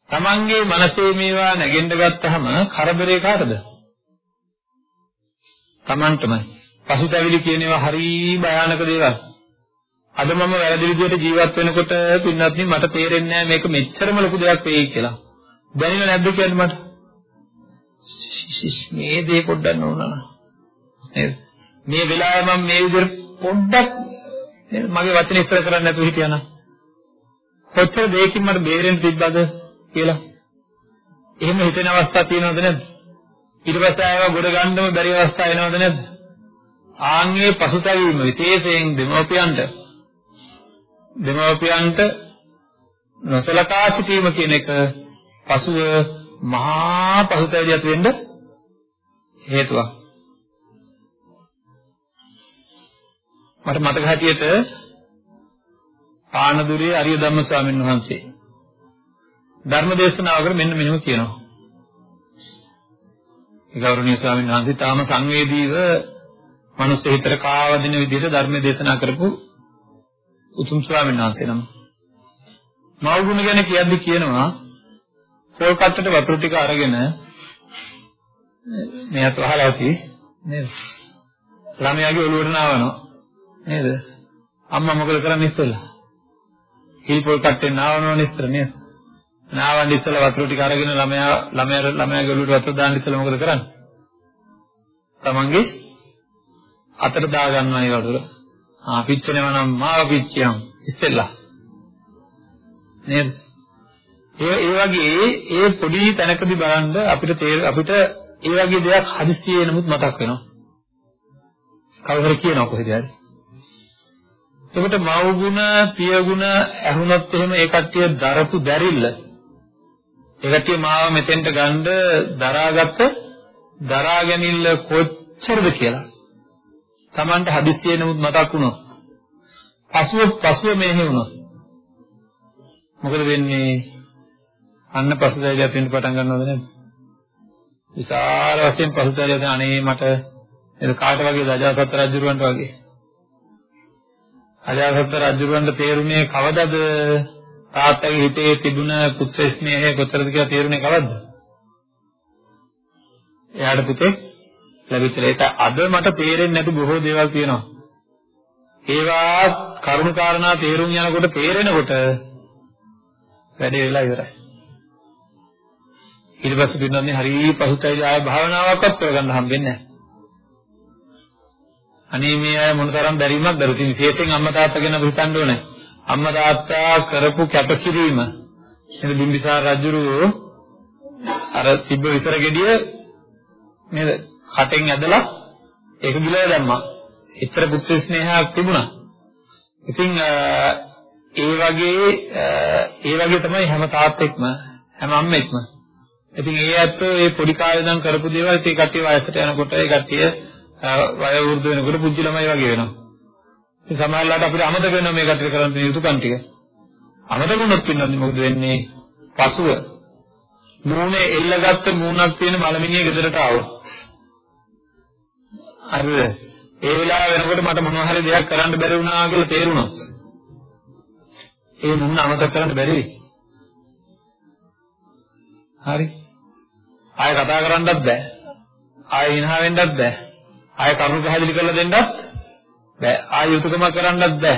තමන්ගේ මනසේ මේවා නැගෙන්න ගත්තාම කරදරේ කාටද? තමන්ටමයි. පසුතැවිලි කියන ඒවා හරි භයානක දේවල්. අද මම වැරදි විදිහට ජීවත් වෙනකොට පින්නත් මට තේරෙන්නේ නැහැ මේක මෙච්චරම ලොකු දෙයක් වෙයි කියලා. දැනෙන්නේ නැද්ද කියන්නේ මට? මේ දේ පොඩ්ඩක් නෝනා. නේද? මේ වෙලාවේ මම මේ විදිහට පොඩ්ඩක් මගේ වචන ඉස්තර කරන්න නැතුව හිටියානම් කොච්චර දෙයකින් මට බේරෙන්න තිබ්බද කියලා. එහෙම හිතෙන අවස්ථා තියෙනවද නැද්ද? ඊට පස්සේ ආයව ගොඩ ගන්නම බැරි අවස්ථා එනවද නැද්ද? ආන්ගේ පසුතැවීම විශේෂයෙන් දෙමෝපියන්ට දෙමව්පියන්ට නොසලකා සිටීම කියන එක පසුව මහා පසුතැවිලියක් වෙන්න හේතුවක්. මට මතක හැටියට ආනදුරේ අරිය ධම්ම ස්වාමීන් වහන්සේ ධර්ම දේශනාවකට මෙන්න මෙහෙම කියනවා. ඒ ගෞරවනීය ස්වාමීන් වහන්සේ තාම සංවේදීව මනුස්ස හිතට කාවදින විදිහට ධර්ම දේශනා කරපු උතුම් ස්වාමීන් වහන්සේ නම. මව්ගුණ ගැන කියද්දි කියනවා පොල් කට්ටට වතුර ටික අරගෙන මෙයාත් වහලා ඇති නේද? ළමයාගේ ඔළුවට නාවනවා නේද? අම්මා මොකද කරන්නේ ඉස්සෙල්ලා? හිල්පොල් කට්ටෙන් නාවනවනේ ඉස්සර නේද? නාවන්න ඉස්සෙල්ලා වතුර ටික අරගෙන ළමයා ළමයා ළමයාගේ ඔළුවට වතුර දාන්න ඉස්සෙල්ලා මොකද කරන්නේ? තමන්ගේ අතට දා ගන්නවා ඒ වතුර. ආ පිච්චෙනව නම් මාව පිච්චියම් ඉස්සෙල්ලා. නේද? ඒ ඒ වගේ ඒ පොඩි තැනකදී බලන්න අපිට අපිට ඒ වගේ දෙයක් හදිස්සියේ නමුත් මතක් වෙනවා. කවුරු හරි කියනවා කොහෙද හරි. එතකොට මව් ගුණ, පිය ගුණ ඇහුනොත් එහෙම ඒ කට්ටිය දරපු දැරිල්ල. ඒ කට්ටිය මාව මෙතෙන්ට ගන්න දරාගත්ත දරා ගැනීම කොච්චරද කියලා. Tamanට හදිස්සියේ නමුත් මතක් වුණොත්. පසුව පසුව මෙහෙ වුණොත්. මොකද වෙන්නේ? අන්න පසුතැවිලි ඇතිවෙන්න පටන් ගන්නවද නැද්ද? විශාල වශයෙන් පසුතැවිලි ඇති අනේ මට එද කාට වගේද අජාසත් රජුරවන්ට වගේ. අජාසත් රජුරවන්ට තේරුනේ කවදද තාත්තගේ හිතේ තිබුණ පුත්‍ර ස්නේහය කොතරද කියලා තේරුනේ කවද්ද? එයාට පුතේ ලැබිච්ච ඒක අද මට තේරෙන්නේ නැති බොහෝ දේවල් තියෙනවා. ඒවා කරුණු කාරණා තේරුම් යනකොට තේරෙනකොට වැඩේ වෙලා ඉවරයි. ඊට පස්සේ පින්නන්නේ හරි පසුතැවිලි ආය භාවනාවක්වත් කරගන්න හම්බෙන්නේ නැහැ. අනේ මේ අය මොනතරම් බැරිමක් දරු ඉතින් විශේෂයෙන් අම්මා තාත්තා ගැන හිතන්න ඕනේ. අම්මා තාත්තා කරපු කැපකිරීම. එතන බිම්බිසාර රජුරු අර තිබ්බ විසර ගෙඩිය නේද? කටෙන් ඇදලා ඒක ගිලව දැම්මා. එච්චර පුත්‍ර ස්නේහයක් තිබුණා. ඉතින් ඒ වගේ ඒ වගේ තමයි හැම තාත්තෙක්ම හැම අම්මෙක්ම. ඉතින් ඒ ඇත්තෝ ඒ පොඩි කාලේ ඉඳන් කරපු දේවල් ඒ කට්ටිය වයසට යනකොට ඒ කට්ටිය වය වෘද්ධ වෙනකොට පුංචි ළමයි වගේ වෙනවා. ඉතින් සමහරවිට අපිට අමතක වෙනවා මේ කට්ටිය කරන්න තියෙන යුතුයකම් ටික. අමතක වුණොත් පින්නන්නේ මොකද වෙන්නේ? පසුව මූණේ එල්ලගත්ත මූණක් තියෙන මලමිණිය ගෙදරට ආවොත්. හරිද? ඒ වෙලාව වෙනකොට මට මොනවා හරි දෙයක් කරන්න බැරි වුණා කියලා තේරුණොත් ඒ මුන්න අමතක කරන්න බැරි වෙයි. හරි. ආයෙ කතා කරන්නත් බෑ. ආයෙ ඉනහා වෙන්නත් බෑ. ආයෙ කරුණු පැහැදිලි කරලා දෙන්නත් බෑ. ආයෙ යුතුයකම කරන්නත් බෑ.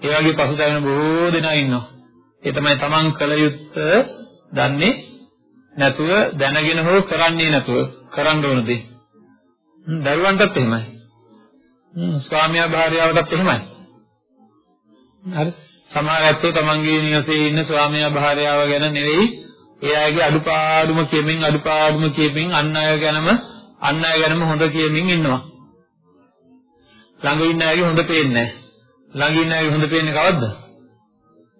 ඒ වගේ පසුතැවෙන බොහෝ දෙනා ඉන්නවා. ඒ තමයි තමන් කළ යුත්තේ දන්නේ නැතුව දැනගෙන හෝ කරන්නේ නැතුව කරන්න ඕන දේ. දරුවන්ටත් එහෙමයි. ස්වාමියා භාර්යාවටත් එහෙමයි. හරි. සමහර ඇත්තෝ තමන්ගේ නිවසේ ඉන්න ස්වාමියා භාර්යාව ගැන නෙවෙයි ඒ අයගේ අඩුපාඩුම කියමින් අඩුපාඩුම කියමින් අන් අය ගැනම අන් අය ගැනම හොඳ කියමින් ඉන්නවා. ළඟ ඉන්න අයගේ හොඳ පේන්නේ නැහැ. ළඟ ඉන්න අයගේ හොඳ පේන්නේ කවද්ද?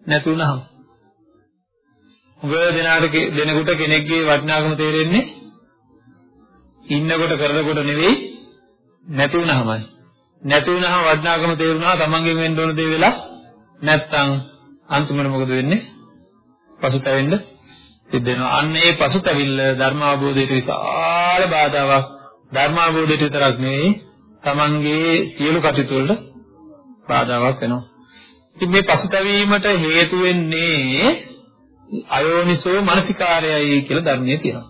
නැතුණහම. උග දෙනාට දෙනකොට කෙනෙක්ගේ වටිනාකම තේරෙන්නේ ඉන්නකොට කරනකොට නෙවෙයි නැති වුණාමයි. නැති වුණාම වටිනාකම තේරුණා තමන්ගෙන් වෙන්න ඕන දේ වෙලා නැත්තම් අන්තිමට මොකද වෙන්නේ? පසුතැවෙන්න සිද්ධ වෙනවා. අන්න ඒ පසුතැවිල්ල ධර්ම අවබෝධයට විශාල බාධාවක්. ධර්ම අවබෝධයට විතරක් නෙවෙයි තමන්ගේ සියලු කටයුතු වලට බාධාවක් වෙනවා. ඉතින් මේ පසුතැවීමට හේතු වෙන්නේ අයෝනිසෝ මනසිකාරයයි කියලා ධර්මයේ තියෙනවා.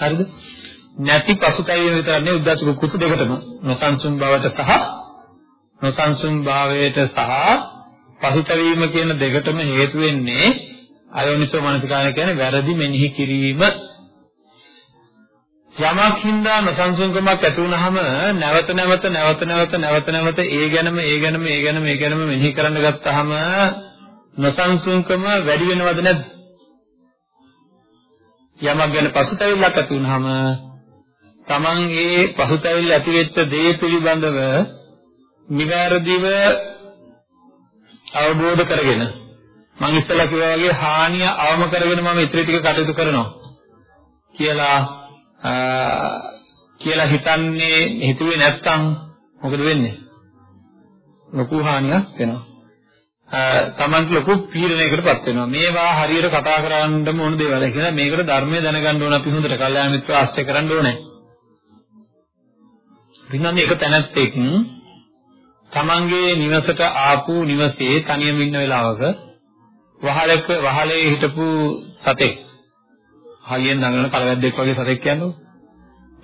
හරිද? නැති පසුතැවීම විතර නෙවෙයි උද්දච්ච කුස දෙකටම නොසන්සුන් බවට සහ නොසන්සුන් භාවයට සහ පසුතැවීම කියන දෙකටම හේතු වෙන්නේ අයෝනිසෝ මනසිකාරය කියන්නේ වැරදි මෙනෙහි කිරීම යමක් හින්දා නොසන්සුන්කමක් ඇති වුනහම නැවත නැවත නැවත නැවත නැවත නැවත ඒ ගැනම ඒ ගැනම ඒ ගැනම ඒ ගැනම මෙනෙහි කරන්න ගත්තාම නොසන්සුන්කම වැඩි වෙනවද නැද්ද? යමක් ගැන පසුතැවිල්ලක් ඇති වුනහම Taman ඒ පසුතැවිල්ල ඇති වෙච්ච දේ පිළිබඳව නිවැරදිව අවබෝධ කරගෙන මම ඉස්සෙල්ලා කිව්වා වගේ හානිය අවම කරගෙන මම ඉතිරි ටික කටයුතු කරනවා කියලා කියලා හිතන්නේ හිතුවේ නැත්තම් මොකද වෙන්නේ? ලොකු හානියක් වෙනවා. තමන්ට ලොකු පීඩනයකටපත් වෙනවා. මේවා හරියට කතා කරන්නම ඕන දේවල්. ඒ කියන්නේ මේකට ධර්මය දැනගන්න ඕන අපි හොඳට කල්යාණ මිත්‍ර ආශ්‍රය කරන්න ඕනේ. වින්නන්නේ එක තැනැත්තෙක් තමන්ගේ නිවසට ආපු නිවසේ තනියම ඉන්න වෙලාවක වහලක වහලේ හිටපු සතෙක් හයියෙන් දඟලන කලවැද්දෙක් වගේ සතෙක් කියන්නේ.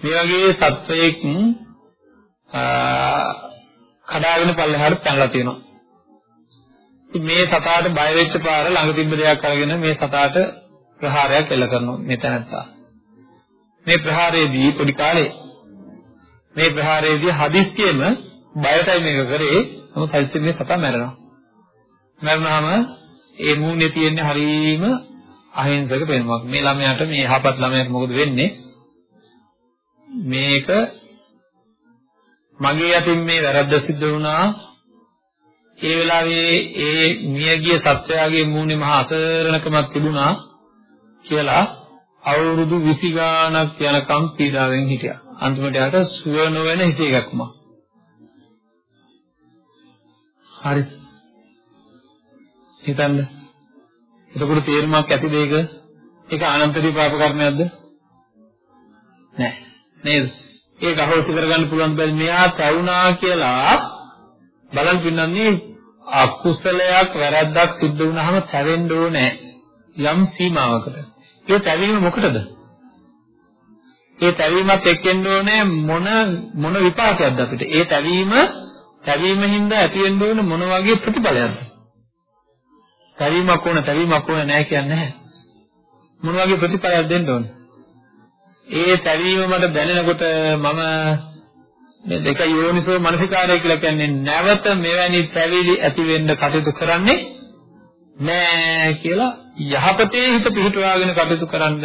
මේ වගේ සත්වයෙක් කඩාගෙන පල්ලෙහාට පැනලා තියෙනවා. ඉතින් මේ සතාට බය වෙච්ච පාර ළඟ තිබ්බ දෙයක් අරගෙන මේ සතාට ප්‍රහාරයක් එල්ල කරනවා මේ තැනත්තා. මේ ප්‍රහාරයේදී පොඩි කාලේ මේ ප්‍රහාරයේදී හදිස්සියෙම බයටයි මේක කරේ. නමුත් හදිස්සියෙන් මේ සතා මැරෙනවා. මැරුණාම ඒ මූණේ තියෙන හරීම අහිංසක පෙනුමක්. මේ ළමයාට මේ යහපත් ළමයාට මොකද වෙන්නේ? මේක මගේ අතින් මේ වැරද්ද සිද්ධ වුණා. ඒ වෙලාවේ ඒ මියගිය සත්වයාගේ මූණේ මහා අසරණකමක් තිබුණා කියලා අවුරුදු 20 ගාණක් යනකම් පීඩාවෙන් හිටියා. අන්තිමට යාට සුව නොවන හිතේ එකක් වුණා. හරි. හිතන්න. එතකොට තේරුමක් ඇතිද ඒක? ඒක අනන්තදී පාප කර්මයක්ද? නෑ. නේද? ඒක අහෝසි කරගන්න පුළුවන් බැරි මෙයා තරුණා කියලා බලන් පින්නන්නේ අකුසලයක් වැරද්දක් සිද්ධ වුණාම තැවෙන්න ඕනේ යම් සීමාවකට. ඒ තැවීම මොකටද? ඒ තැවීමත් එක්කෙන්න ඕනේ මොන මොන විපාකයක්ද අපිට? ඒ තැවීම තැවීම හින්දා ඇති වෙන්න ඕන මොන වගේ ප්‍රතිඵලයක්ද? තැවීමක් ඕන තැවීමක් ඕන නැහැ කියන්නේ නැහැ. මොන වගේ ප්‍රතිඵලයක් දෙන්න ඕන? ඒ තැවීම මට දැනෙනකොට මම මේ දෙක යෝනිසෝ මනසිකාරය කියලා කියන්නේ නැවත මෙවැනි තැවිලි ඇති වෙන්න කටයුතු කරන්නේ නෑ කියලා යහපතේ හිත පිහිටුවාගෙන කටයුතු කරන්න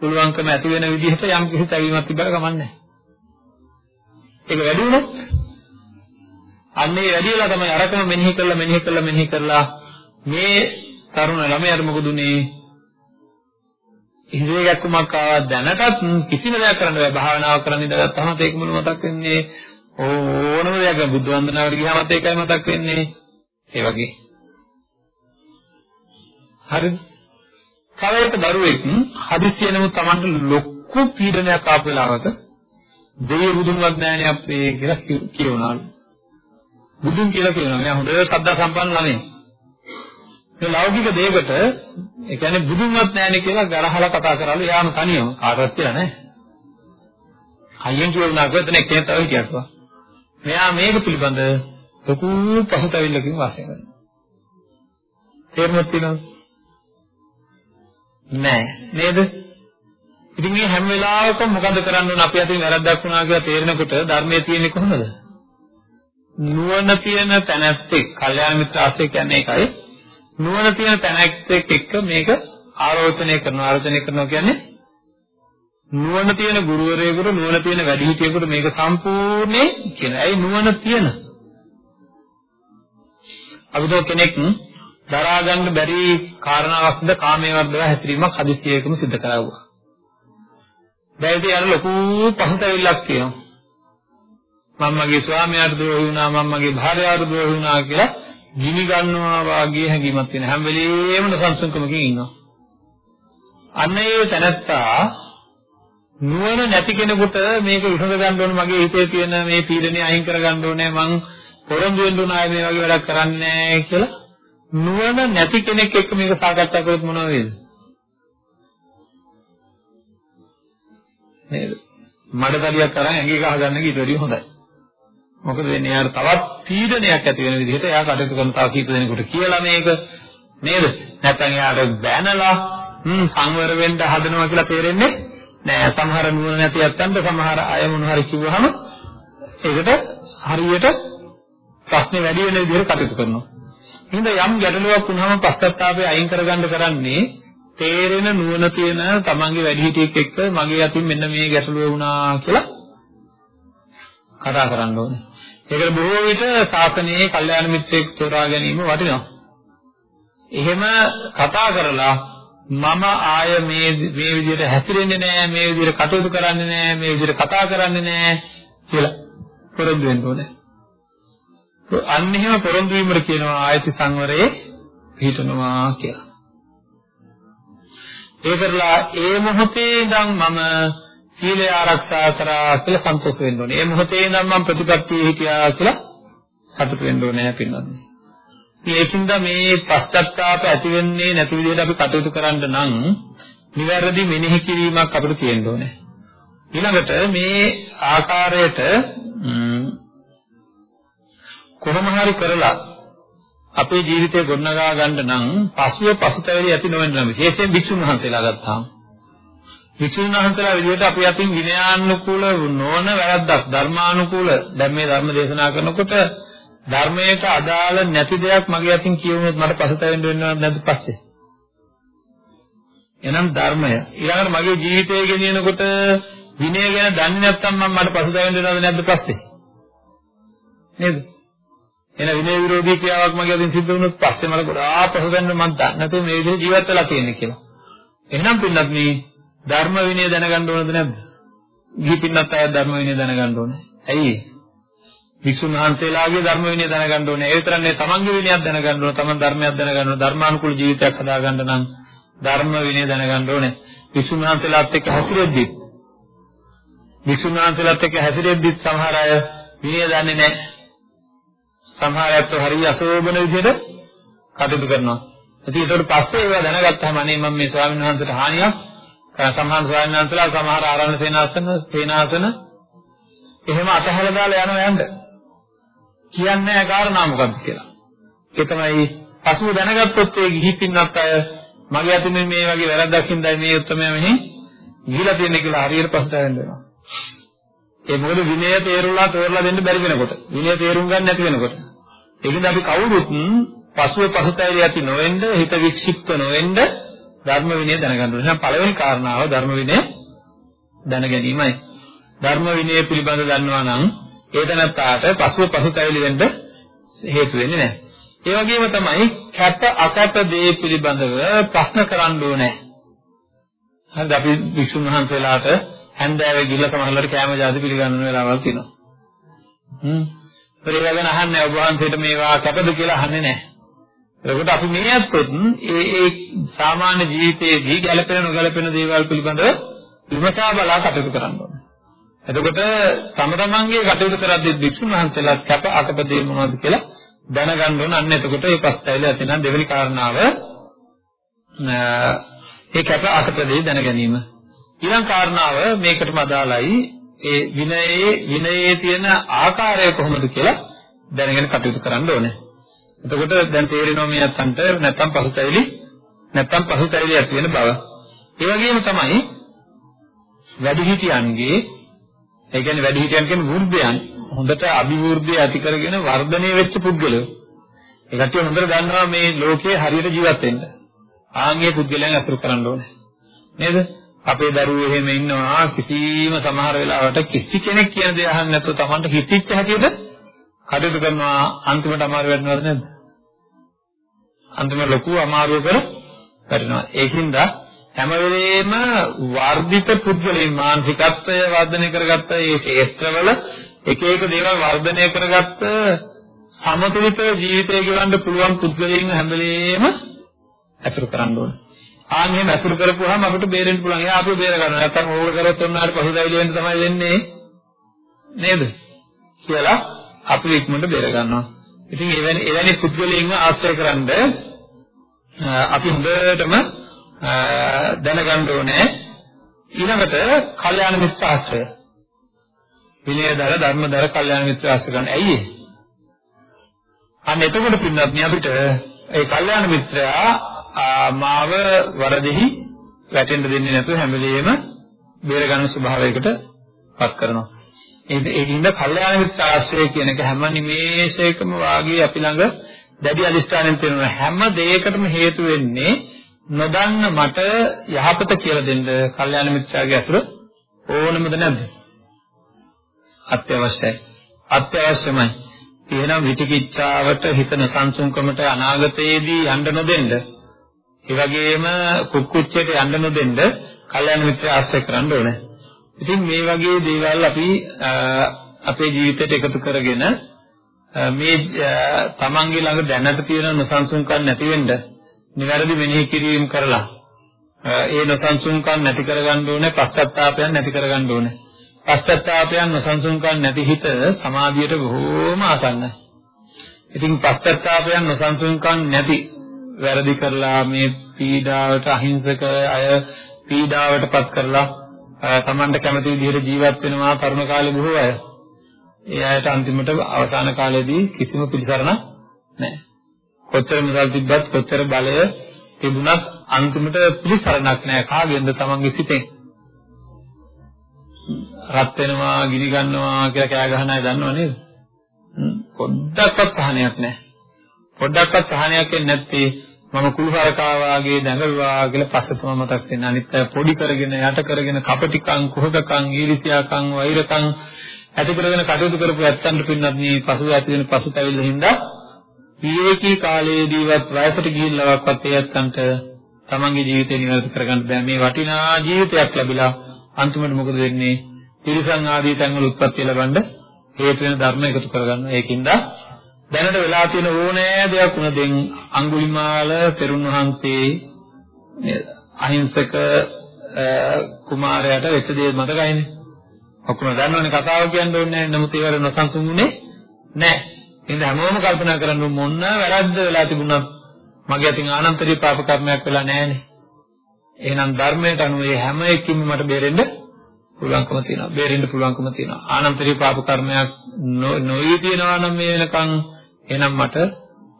පුළුවන්කම ඇති වෙන විදිහට යම් කිසි තැවීමක් තිබ්බට කමන්නේ ඒක වැඩි වුණොත් අන්නේ වැඩි වෙලා තමයි අරකම මෙනෙහි කරලා මෙනෙහි කරලා මෙනෙහි කරලා මේ තරුණ ළමයාට මොකද උනේ? ඉහිරේ ගැක්කමක් ආවා දැනටත් කිසිම දෙයක් කරන්න බෑ. භාවනාව කරන්න ඉඳගත්තාම ඒකම මතක් වෙන්නේ? ඕනම දෙයක් බුද්ධ වන්දනාවට ගියාමත් ඒකයි මතක් වෙන්නේ. ඒ වගේ. හරිද? කවයක දරුවෙක් හදිස්සිය නමුත් Tamanට ලොකු පීඩනයක් ආපු වෙලාවක දෙවිය බුදුන්වත් නැහැ අපේ කියලා කියවනාලු බුදුන් කියලා කියනවා මෙයා හොඳ ශ්‍රද්ධා සම්පන්න ළමයි මේ ලෞකික දෙයකට ඒ කියන්නේ බුදුන්වත් නැහැනේ කියලා ගරහලා කතා කරාලු යාම තනියම කාටවත් කියලා නැහැ. හයියෙන් කියුණා කොහෙද එක්කෙනෙක් තව හිටියක්වා. මෙයා මේක පිළිබඳ ලොකු පසුතැවිල්ලකින් වාසය කරනවා. තේරුමක් තියෙනවද? නෑ නේද? ඉතින් මේ හැම වෙලාවකම මොකද කරන්න ඕන අපි අතින් වැරද්දක් වුණා කියලා තේරෙනකොට ධර්මයේ තියෙන්නේ කොහොමද? නුවණ තියෙන තැනැත්තෙක්, කල්යාණ මිත්‍ර ආශ්‍රය කියන්නේ ඒකයි. නුවණ තියෙන තැනැත්තෙක් එක්ක මේක ආරෝචනය කරනවා ආරෝචනය කරනවා කියන්නේ නුවණ තියෙන ගුරුවරයෙකුට නුවණ තියෙන වැඩිහිටියෙකුට මේක සම්පූර්ණේ කියන. ඇයි නුවණ තියෙන? අවිදෝ කෙනෙක් දරා ගන්න බැරි කාරණාවක්ද කාමයේ වර්ධව හැසිරීමක් හදිස්සියකම සිද්ධ කරවුවා. දැයිදී අර ලොකු පසුතැවිල්ලක් තියෙනවා. මම මගේ ස්වාමියාට ද්‍රෝහි වුණා මම මගේ භාර්යාවට ද්‍රෝහි වුණා කියලා ගිනි ගන්නවා වාගේ හැඟීමක් තියෙන හැම වෙලෙම සංසුන්කමකින් ඉන්නවා. අන්න ඒ තැනත්තා නුවණ නැති කෙනෙකුට මේක විසඳ ගන්න ඕන මගේ හිතේ තියෙන මේ පීඩනය අයින් කර ගන්න ඕනේ මං පොරොන්දු වෙන්න උනා මේ වගේ වැඩක් කරන්නේ නැහැ කියලා නුවණ නැති කෙනෙක් එක්ක මේක සාකච්ඡා කරොත් මොනව වේද? නේද? මඩතලියක් අරන් ඇඟේ ගහ ගන්න එක ඊට වැඩිය හොඳයි. මොකද වෙන්නේ යාර තවත් පීඩනයක් ඇති වෙන විදිහට එයා කටයුතු කරන තව කීප දෙනෙකුට කියලා මේක නේද? නැත්නම් එයාට බැනලා හ්ම් සංවර වෙන්න හදනවා කියලා තේරෙන්නේ නෑ. සමහර නුවණ නැති අත්තන්ට සමහර අය මොන හරි කිව්වහම ඒකට හරියට ප්‍රශ්නේ වැඩි වෙන විදිහට කටයුතු කරනවා. එහෙනම් යම් ගැටලුවක් වුණාම පස්සත්තාපය අයින් කරගන්න කරන්නේ තේරෙන නුවණ තියෙන තමන්ගේ වැඩිහිටියෙක් එක්ක මගේ අතින් මෙන්න මේ ගැටලුව වුණා කියලා කතා කරන්න ඕනේ. ඒකට බොහෝ විට ශාසනයේ කල්යාණ මිත්‍රයෙක් තෝරා ගැනීම වටිනවා. එහෙම කතා කරලා මම ආය මේ මේ විදිහට හැසිරෙන්නේ නැහැ මේ විදිහට කටයුතු කරන්නේ නැහැ මේ විදිහට කතා කරන්නේ නැහැ කියලා පොරොන්දු වෙන්න ඕනේ. අන්න එහෙම පොරොන්දු වීමට කියනවා ආයති සංවරයේ පිහිටනවා කියලා. ඒ කරලා ඒ මොහොතේ ඉඳන් මම සීලය ආරක්ෂා කරා කියලා සන්තෝෂ වෙන්න ඕනේ. ඒ මොහොතේ ඉඳන් මම ප්‍රතිපත්තියේ හිටියා කියලා සතුට වෙන්න ඕනේ පින්නන්නේ. ඒකින්ද මේ පශ්චත්තාප ඇති වෙන්නේ නැති විදිහට අපි කටයුතු කරන්න නම් නිවැරදි මෙනෙහි කිරීමක් අපිට තියෙන්න ඕනේ. ඊළඟට මේ ආකාරයට කොහොම හරි කරලා අපේ ජීවිතය ගොඩනගා ගන්න නම් පසුව පසුතැවිලි ඇති නොවෙන්න නම් විශේෂයෙන් භික්ෂුන් වහන්සේලා ගත්තාම භික්ෂුන් වහන්සේලා විදිහට අපි අතින් විනයානුකූල නොවන වැරද්දක් ධර්මානුකූල. දැන් මේ ධර්ම දේශනා කරනකොට ධර්මයට අදාළ නැති දෙයක් මගේ අතින් කියවුනොත් මට පසුතැවෙන්න වෙනවද නැද්ද පස්සේ? එහෙනම් ධර්මය. ඊළඟට මගේ ජීවිතය ගෙනියනකොට විනය ගැන දන්නේ නැත්නම් මම මට පසුතැවෙන්න වෙනවද නැද්ද පස්සේ? නේද? එන විනය විරෝධී ක්‍රියාවක් මගේ අතින් සිද්ධ වුණොත් පස්සේ මට ගොඩාක් පසුතැවෙන්න මම දන්නේ නැතුව මේ විදිහට ජීවත් වෙලා තියෙන්නේ කියලා. එහෙනම් පින්නත් මේ ධර්ම විනය දැනගන්න ඕනද නැද්ද? ගිහි පින්නත් අය ධර්ම විනය දැනගන්න ඕනේ. ඇයි? වික්ෂුන් වහන්සේලාගේ ධර්ම විනය දැනගන්න ඕනේ. ඒ විතරක් නෙවෙයි තමන්ගේ විනයක් දැනගන්න ඕනේ. තමන් ධර්මයක් දැනගන්න ඕනේ. ධර්මානුකූල ජීවිතයක් හදාගන්න නම් ධර්ම විනය දැනගන්න ඕනේ. වික්ෂුන් වහන්සේලාත් එක්ක හැසිරෙද්දිත් වික්ෂුන් වහන්සේලාත් එක්ක හැසිරෙද්දිත් සමහර අය විනය දන්නේ නැහැ. සමහර අයත් හරිය අසෝබන විදිහට කටයුතු කරනවා. ඉතින් ඒකට පස්සේ ඒවා දැනගත්තාම අනේ මම මේ ස්වාමීන් වහන්සේට හානියක් සම්හාන ස්වාමීන් වහන්සේලා සමහර ආරණ්‍ය සේනාසන සේනාසන එහෙම අතහැර දාලා යනවා යන්න. කියන්නේ නැහැ කාරණා මොකක්ද කියලා. ඒ තමයි පසුව දැනගත්තොත් ඒ ගිහි පින්නත් අය මගේ අතින් මේ වගේ වැරද්දක් හින්දායි මේ උත්තරමයා මෙහි ගිහිලා තියෙන්නේ කියලා හරියට පසුතැවෙන්න වෙනවා. ඒ මොකද විනය තේරුලා තෝරලා දෙන්න බැරි වෙනකොට. විනය තේරුම් ගන්න නැති වෙනකොට. ඒකෙන්ද අපි කවුරුත් පසුව පසුතැවිලි ඇති නොවෙන්න හිත වික්ෂිප්ත නොවෙන්න ධර්ම විනය දැනගන්න ඕනේ. එහෙනම් පළවෙනි කාරණාව ධර්ම විනය දැන ගැනීමයි. ධර්ම විනය පිළිබඳ දන්නවා නම් ඒ තැනත්තාට පසුව පසුතැවිලි වෙන්න හේතු වෙන්නේ නැහැ. ඒ වගේම තමයි කැප අකැප දේ පිළිබඳව ප්‍රශ්න කරන්න ඕනේ. හරිද අපි වික්ෂුන් වහන්සේලාට හැන්දෑවේ ගිහිල්ලා සමහරවිට කැම ජාති පිළිගන්න වෙලාවල් තියෙනවා. හ්ම්. ඒ වගේම අහන්නේ ඔබ වහන්සේට මේවා කැපද කියලා අහන්නේ නැහැ. එතකොට අපි මේ ඇත්තොත් ඒ ඒ සාමාන්‍ය ජීවිතයේදී ගැළපෙන නොගැළපෙන දේවල් පිළිබඳව විමසා බලා කටයුතු කරන්න ඕනේ. එතකොට තම තමන්ගේ කටයුතු කරද්දී වික්ෂුන් වහන්සේලා කැප අකපදේ මොනවද කියලා දැනගන්න ඕන. අන්න එතකොට ඒ පස්තයිල ඇතිනම් දෙවෙනි කාරණාව ඒ කැප අකපදේ දැන ගැනීම. ඊළඟ කාරණාව මේකටම අදාළයි ඒ විනයේ විනයේ තියෙන ආකාරය කොහොමද කියලා දැනගෙන කටයුතු කරන්න ඕනේ. එතකොට දැන් තේරෙනවා මේ අතන්ට නැත්තම් පසුතැවිලි නැත්තම් පසුතැවිලි ඇති වෙන බව. ඒ වගේම තමයි වැඩිහිටියන්ගේ ඒ කියන්නේ වැඩිහිටියන් කියන්නේ වෘද්ධයන් හොඳට අභිවෘද්ධිය ඇති කරගෙන වර්ධනය වෙච්ච පුද්ගලයෝ. ඒ කට්ටිය හොඳට දන්නවා මේ ලෝකේ හරියට ජීවත් වෙන්න. ආන්ගේ පුද්ගලයන් අසුරු කරන්න ඕනේ. නේද? අපේ දරුවෝ එහෙම ඉන්නවා කිසිම සමහර වෙලාවට කිසි කෙනෙක් කියන දේ අහන්න නැතුව Tamanට හිතිච්ච හැටියට කටයුතු කරනවා අන්තිමට අමාරු වෙනවද නැද්ද? අන්තිම ලොකු අමාරුවක වැටෙනවා. ඒකින්ද හැම වෙලේම වර්ධිත පුද්ගලයන් මානසිකත්වය වර්ධනය කරගත්ත ඒ ශේත්‍රවල එක එක දේවල් වර්ධනය කරගත්ත සමතුලිත ජීවිතය ගෙවන්න පුළුවන් පුද්ගලයන් හැම වෙලේම අතුරු කරන්න ඕනේ. ආන් එහෙම අතුරු කරපුවාම අපිට බේරෙන්න පුළුවන්. එයා අපිව බේර ගන්නවා. නැත්තම් ඕක කරොත් ඔන්නාට පසුතැවිලි වෙන්න තමයි වෙන්නේ. නේද? කියලා අපි ඉක්මනට බේර ගන්නවා. ඉතින් එවැනි එවැනි පුද්ගලයන්ව ආශ්‍රය කරන්ද අපි හොඳටම දැනගන්න ඕනේ ඊළඟට කල්යාණ මිත්‍ර ආශ්‍රය. විනයදර ධර්මදර කල්යාණ මිත්‍ර ආශ්‍රය ගන්න. ඇයි අන්න එතකොට පින්නත් මේ අපිට ඒ කල්යාණ මිත්‍රයා මාව වරදෙහි වැටෙන්න දෙන්නේ නැතුව හැම වෙලෙම බේර ගන්න ස්වභාවයකට පත් කරනවා. ඒකින්ද කල්යාණ මිත්‍ර ආශ්‍රය කියන එක හැම නිමේෂයකම වාගේ අපි ළඟ දැඩි අදිස්ථානෙන් තියෙන හැම දෙයකටම හේතු වෙන්නේ නොදන්න මට යහපත කියලා දෙන්න කල්යාණ මිත්‍රාගේ අසුර ඕනමද නැද්ද? අත්‍යවශ්‍යයි. අත්‍යවශ්‍යමයි. එහෙනම් විචිකිච්ඡාවට හිතන සංසුන්කමට අනාගතයේදී යන්න නොදෙන්න. ඒ වගේම කුක්කුච්චයට යන්න නොදෙන්න කල්යාණ මිත්‍ර ආශ්‍රය කරන්න ඕනේ. ඉතින් මේ වගේ දේවල් අපි අපේ ජීවිතයට එකතු කරගෙන මේ තමන්ගේ ළඟ දැනට තියෙන නොසන්සුන්කම් නැති වෙන්න නිවැරදි මෙනෙහි කිරීම කරලා ඒ නොසන්සුන්කම් නැති කරගන්න ඕනේ පශ්චත්තාපයන් නැති කරගන්න ඕනේ. පශ්චත්තාපයන් නොසන්සුන්කම් නැති හිත සමාධියට බොහෝම ආසන්නයි ඉතින් පශ්චත්තාපයන් නොසන්සුන්කම් නැති වැරදි කරලා මේ පීඩාවට අහිංසක අය පීඩාවටපත් කරලා තමන්ට කැමති විදිහට ජීවත් වෙනවා තරුණ කාලේ බොහෝ අය. ඒ අයට අන්තිමට අවසාන කාලේදී කිසිම පිළිසරණක් නැහැ. කොච්චර මුදල් තිබ්බත් කොච්චර බලය තිබුණත් අන්තිමට පිළිසරණක් නැහැ කාගෙන්ද තමන්ගේ සිතෙන්. රත් වෙනවා, ගිනි ගන්නවා කියලා කෑ ගහන අය දන්නව නේද? පොඩ්ඩක්වත් සහනයක් නැහැ. පොඩ්ඩක්වත් සහනයක් එන්නේ නැත්තේ මම කුළුහරකා වාගේ දඟලුවා කියලා පස්සේ තමයි මතක් වෙන්නේ. අනිත් අය පොඩි කරගෙන යට කරගෙන කපටිකම්, කුහකකම්, ඊර්ෂ්‍යාකම්, වෛරකම් ඇති කරගෙන කටයුතු කරපු ඇත්තන්ට පින්නත් මේ පසුව ඇති වෙන පසුතැවිල්ල හින්දා විවේකී කාලයේදීවත් වයසට ගිහිල්ලාවත් ඒ ඇත්තන්ට තමන්ගේ ජීවිතේ නිවැරදි කරගන්න බෑ. මේ වටිනා ජීවිතයක් ලැබිලා අන්තිමට මොකද වෙන්නේ? තිරිසන් ආදී තැන්වල උත්පත්ති ලැබන්න හේතු වෙන ධර්ම එකතු කරගන්නවා. ඒකින්ද දැනට වෙලා තියෙන ඕනෑ දෙයක් උන දෙන් අඟුලිමාල තෙරුන් වහන්සේ අහිංසක කුමාරයාට වෙච්ච දේ මතකයිනේ. ඔක්කොම දන්නවනේ කතාව කියන්න ඕනේ නැහැ. නමුත් ඒවල නොසන්සුන්ුනේ නැහැ. එහෙනම් හැමෝම කල්පනා කරන්න මොන වැරද්ද වෙලා තිබුණත් මගේ අතින් ආනන්තරී පාප කර්මයක් වෙලා නැහැනේ. එහෙනම් ධර්මයට අනුව මේ හැම එකකින්ම මට බේරෙන්න පුළුවන්කම තියෙනවා. බේරෙන්න පුළුවන්කම තියෙනවා. ආනන්තරී පාප කර්මයක් නොවී තියෙනවා නම් මේ වෙනකන් එහෙනම් මට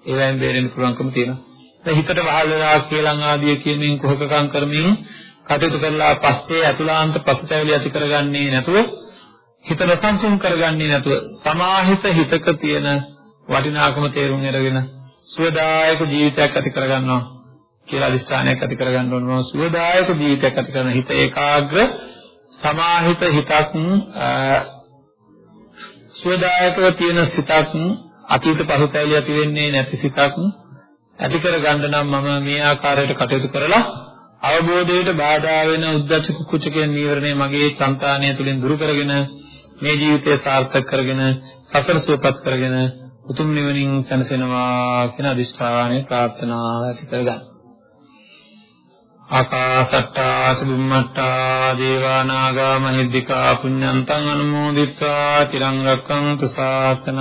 ඒවෙන් බේරෙන්න පුළුවන්කම තියෙනවා. දැන් හිතට වහල් වෙලා කියලා ආදී කියමින් කුහකකම් කරමින් කටයුතු කරලා පස්සේ අතුලාන්ත පසුතැවිලි ඇති කරගන්නේ නැතුව හිත රසංසුම් කරගන්නේ නැතුව සමාහිත හිතක තියෙන වටිනාකම තේරුම් අරගෙන සුවදායක ජීවිතයක් ඇති කරගන්නවා කියලා අදිෂ්ඨානයක් ඇති කරගන්න ඕනවා සුවදායක ජීවිතයක් ඇති කරන හිත ඒකාග්‍ර සමාහිත හිතක් සුවදායකව තියෙන සිතක් අතීත පසුතැවිලි ඇති වෙන්නේ නැති සිතක් ඇති කරගන්න නම් මම මේ ආකාරයට කටයුතු කරලා අවබෝධයට බාධා වෙන උද්දච්ච කුච්ච කියන නීවරණය මගේ సంతානය තුලින් දුරු කරගෙන මේ ජීවිතය සාර්ථක කරගෙන සසර සුවපත් කරගෙන උතුම් නිවනින් සැනසෙනවා කියන අදිෂ්ඨානය ප්‍රාර්ථනා ඇති කරගන්න. ආකාසට්ටා සුභම්මට්ටා දේවා නාග මහිද්దికා පුඤ්ඤන්තං අනුමෝදිත්වා තිරංගක්ඛන්තු ශාසනං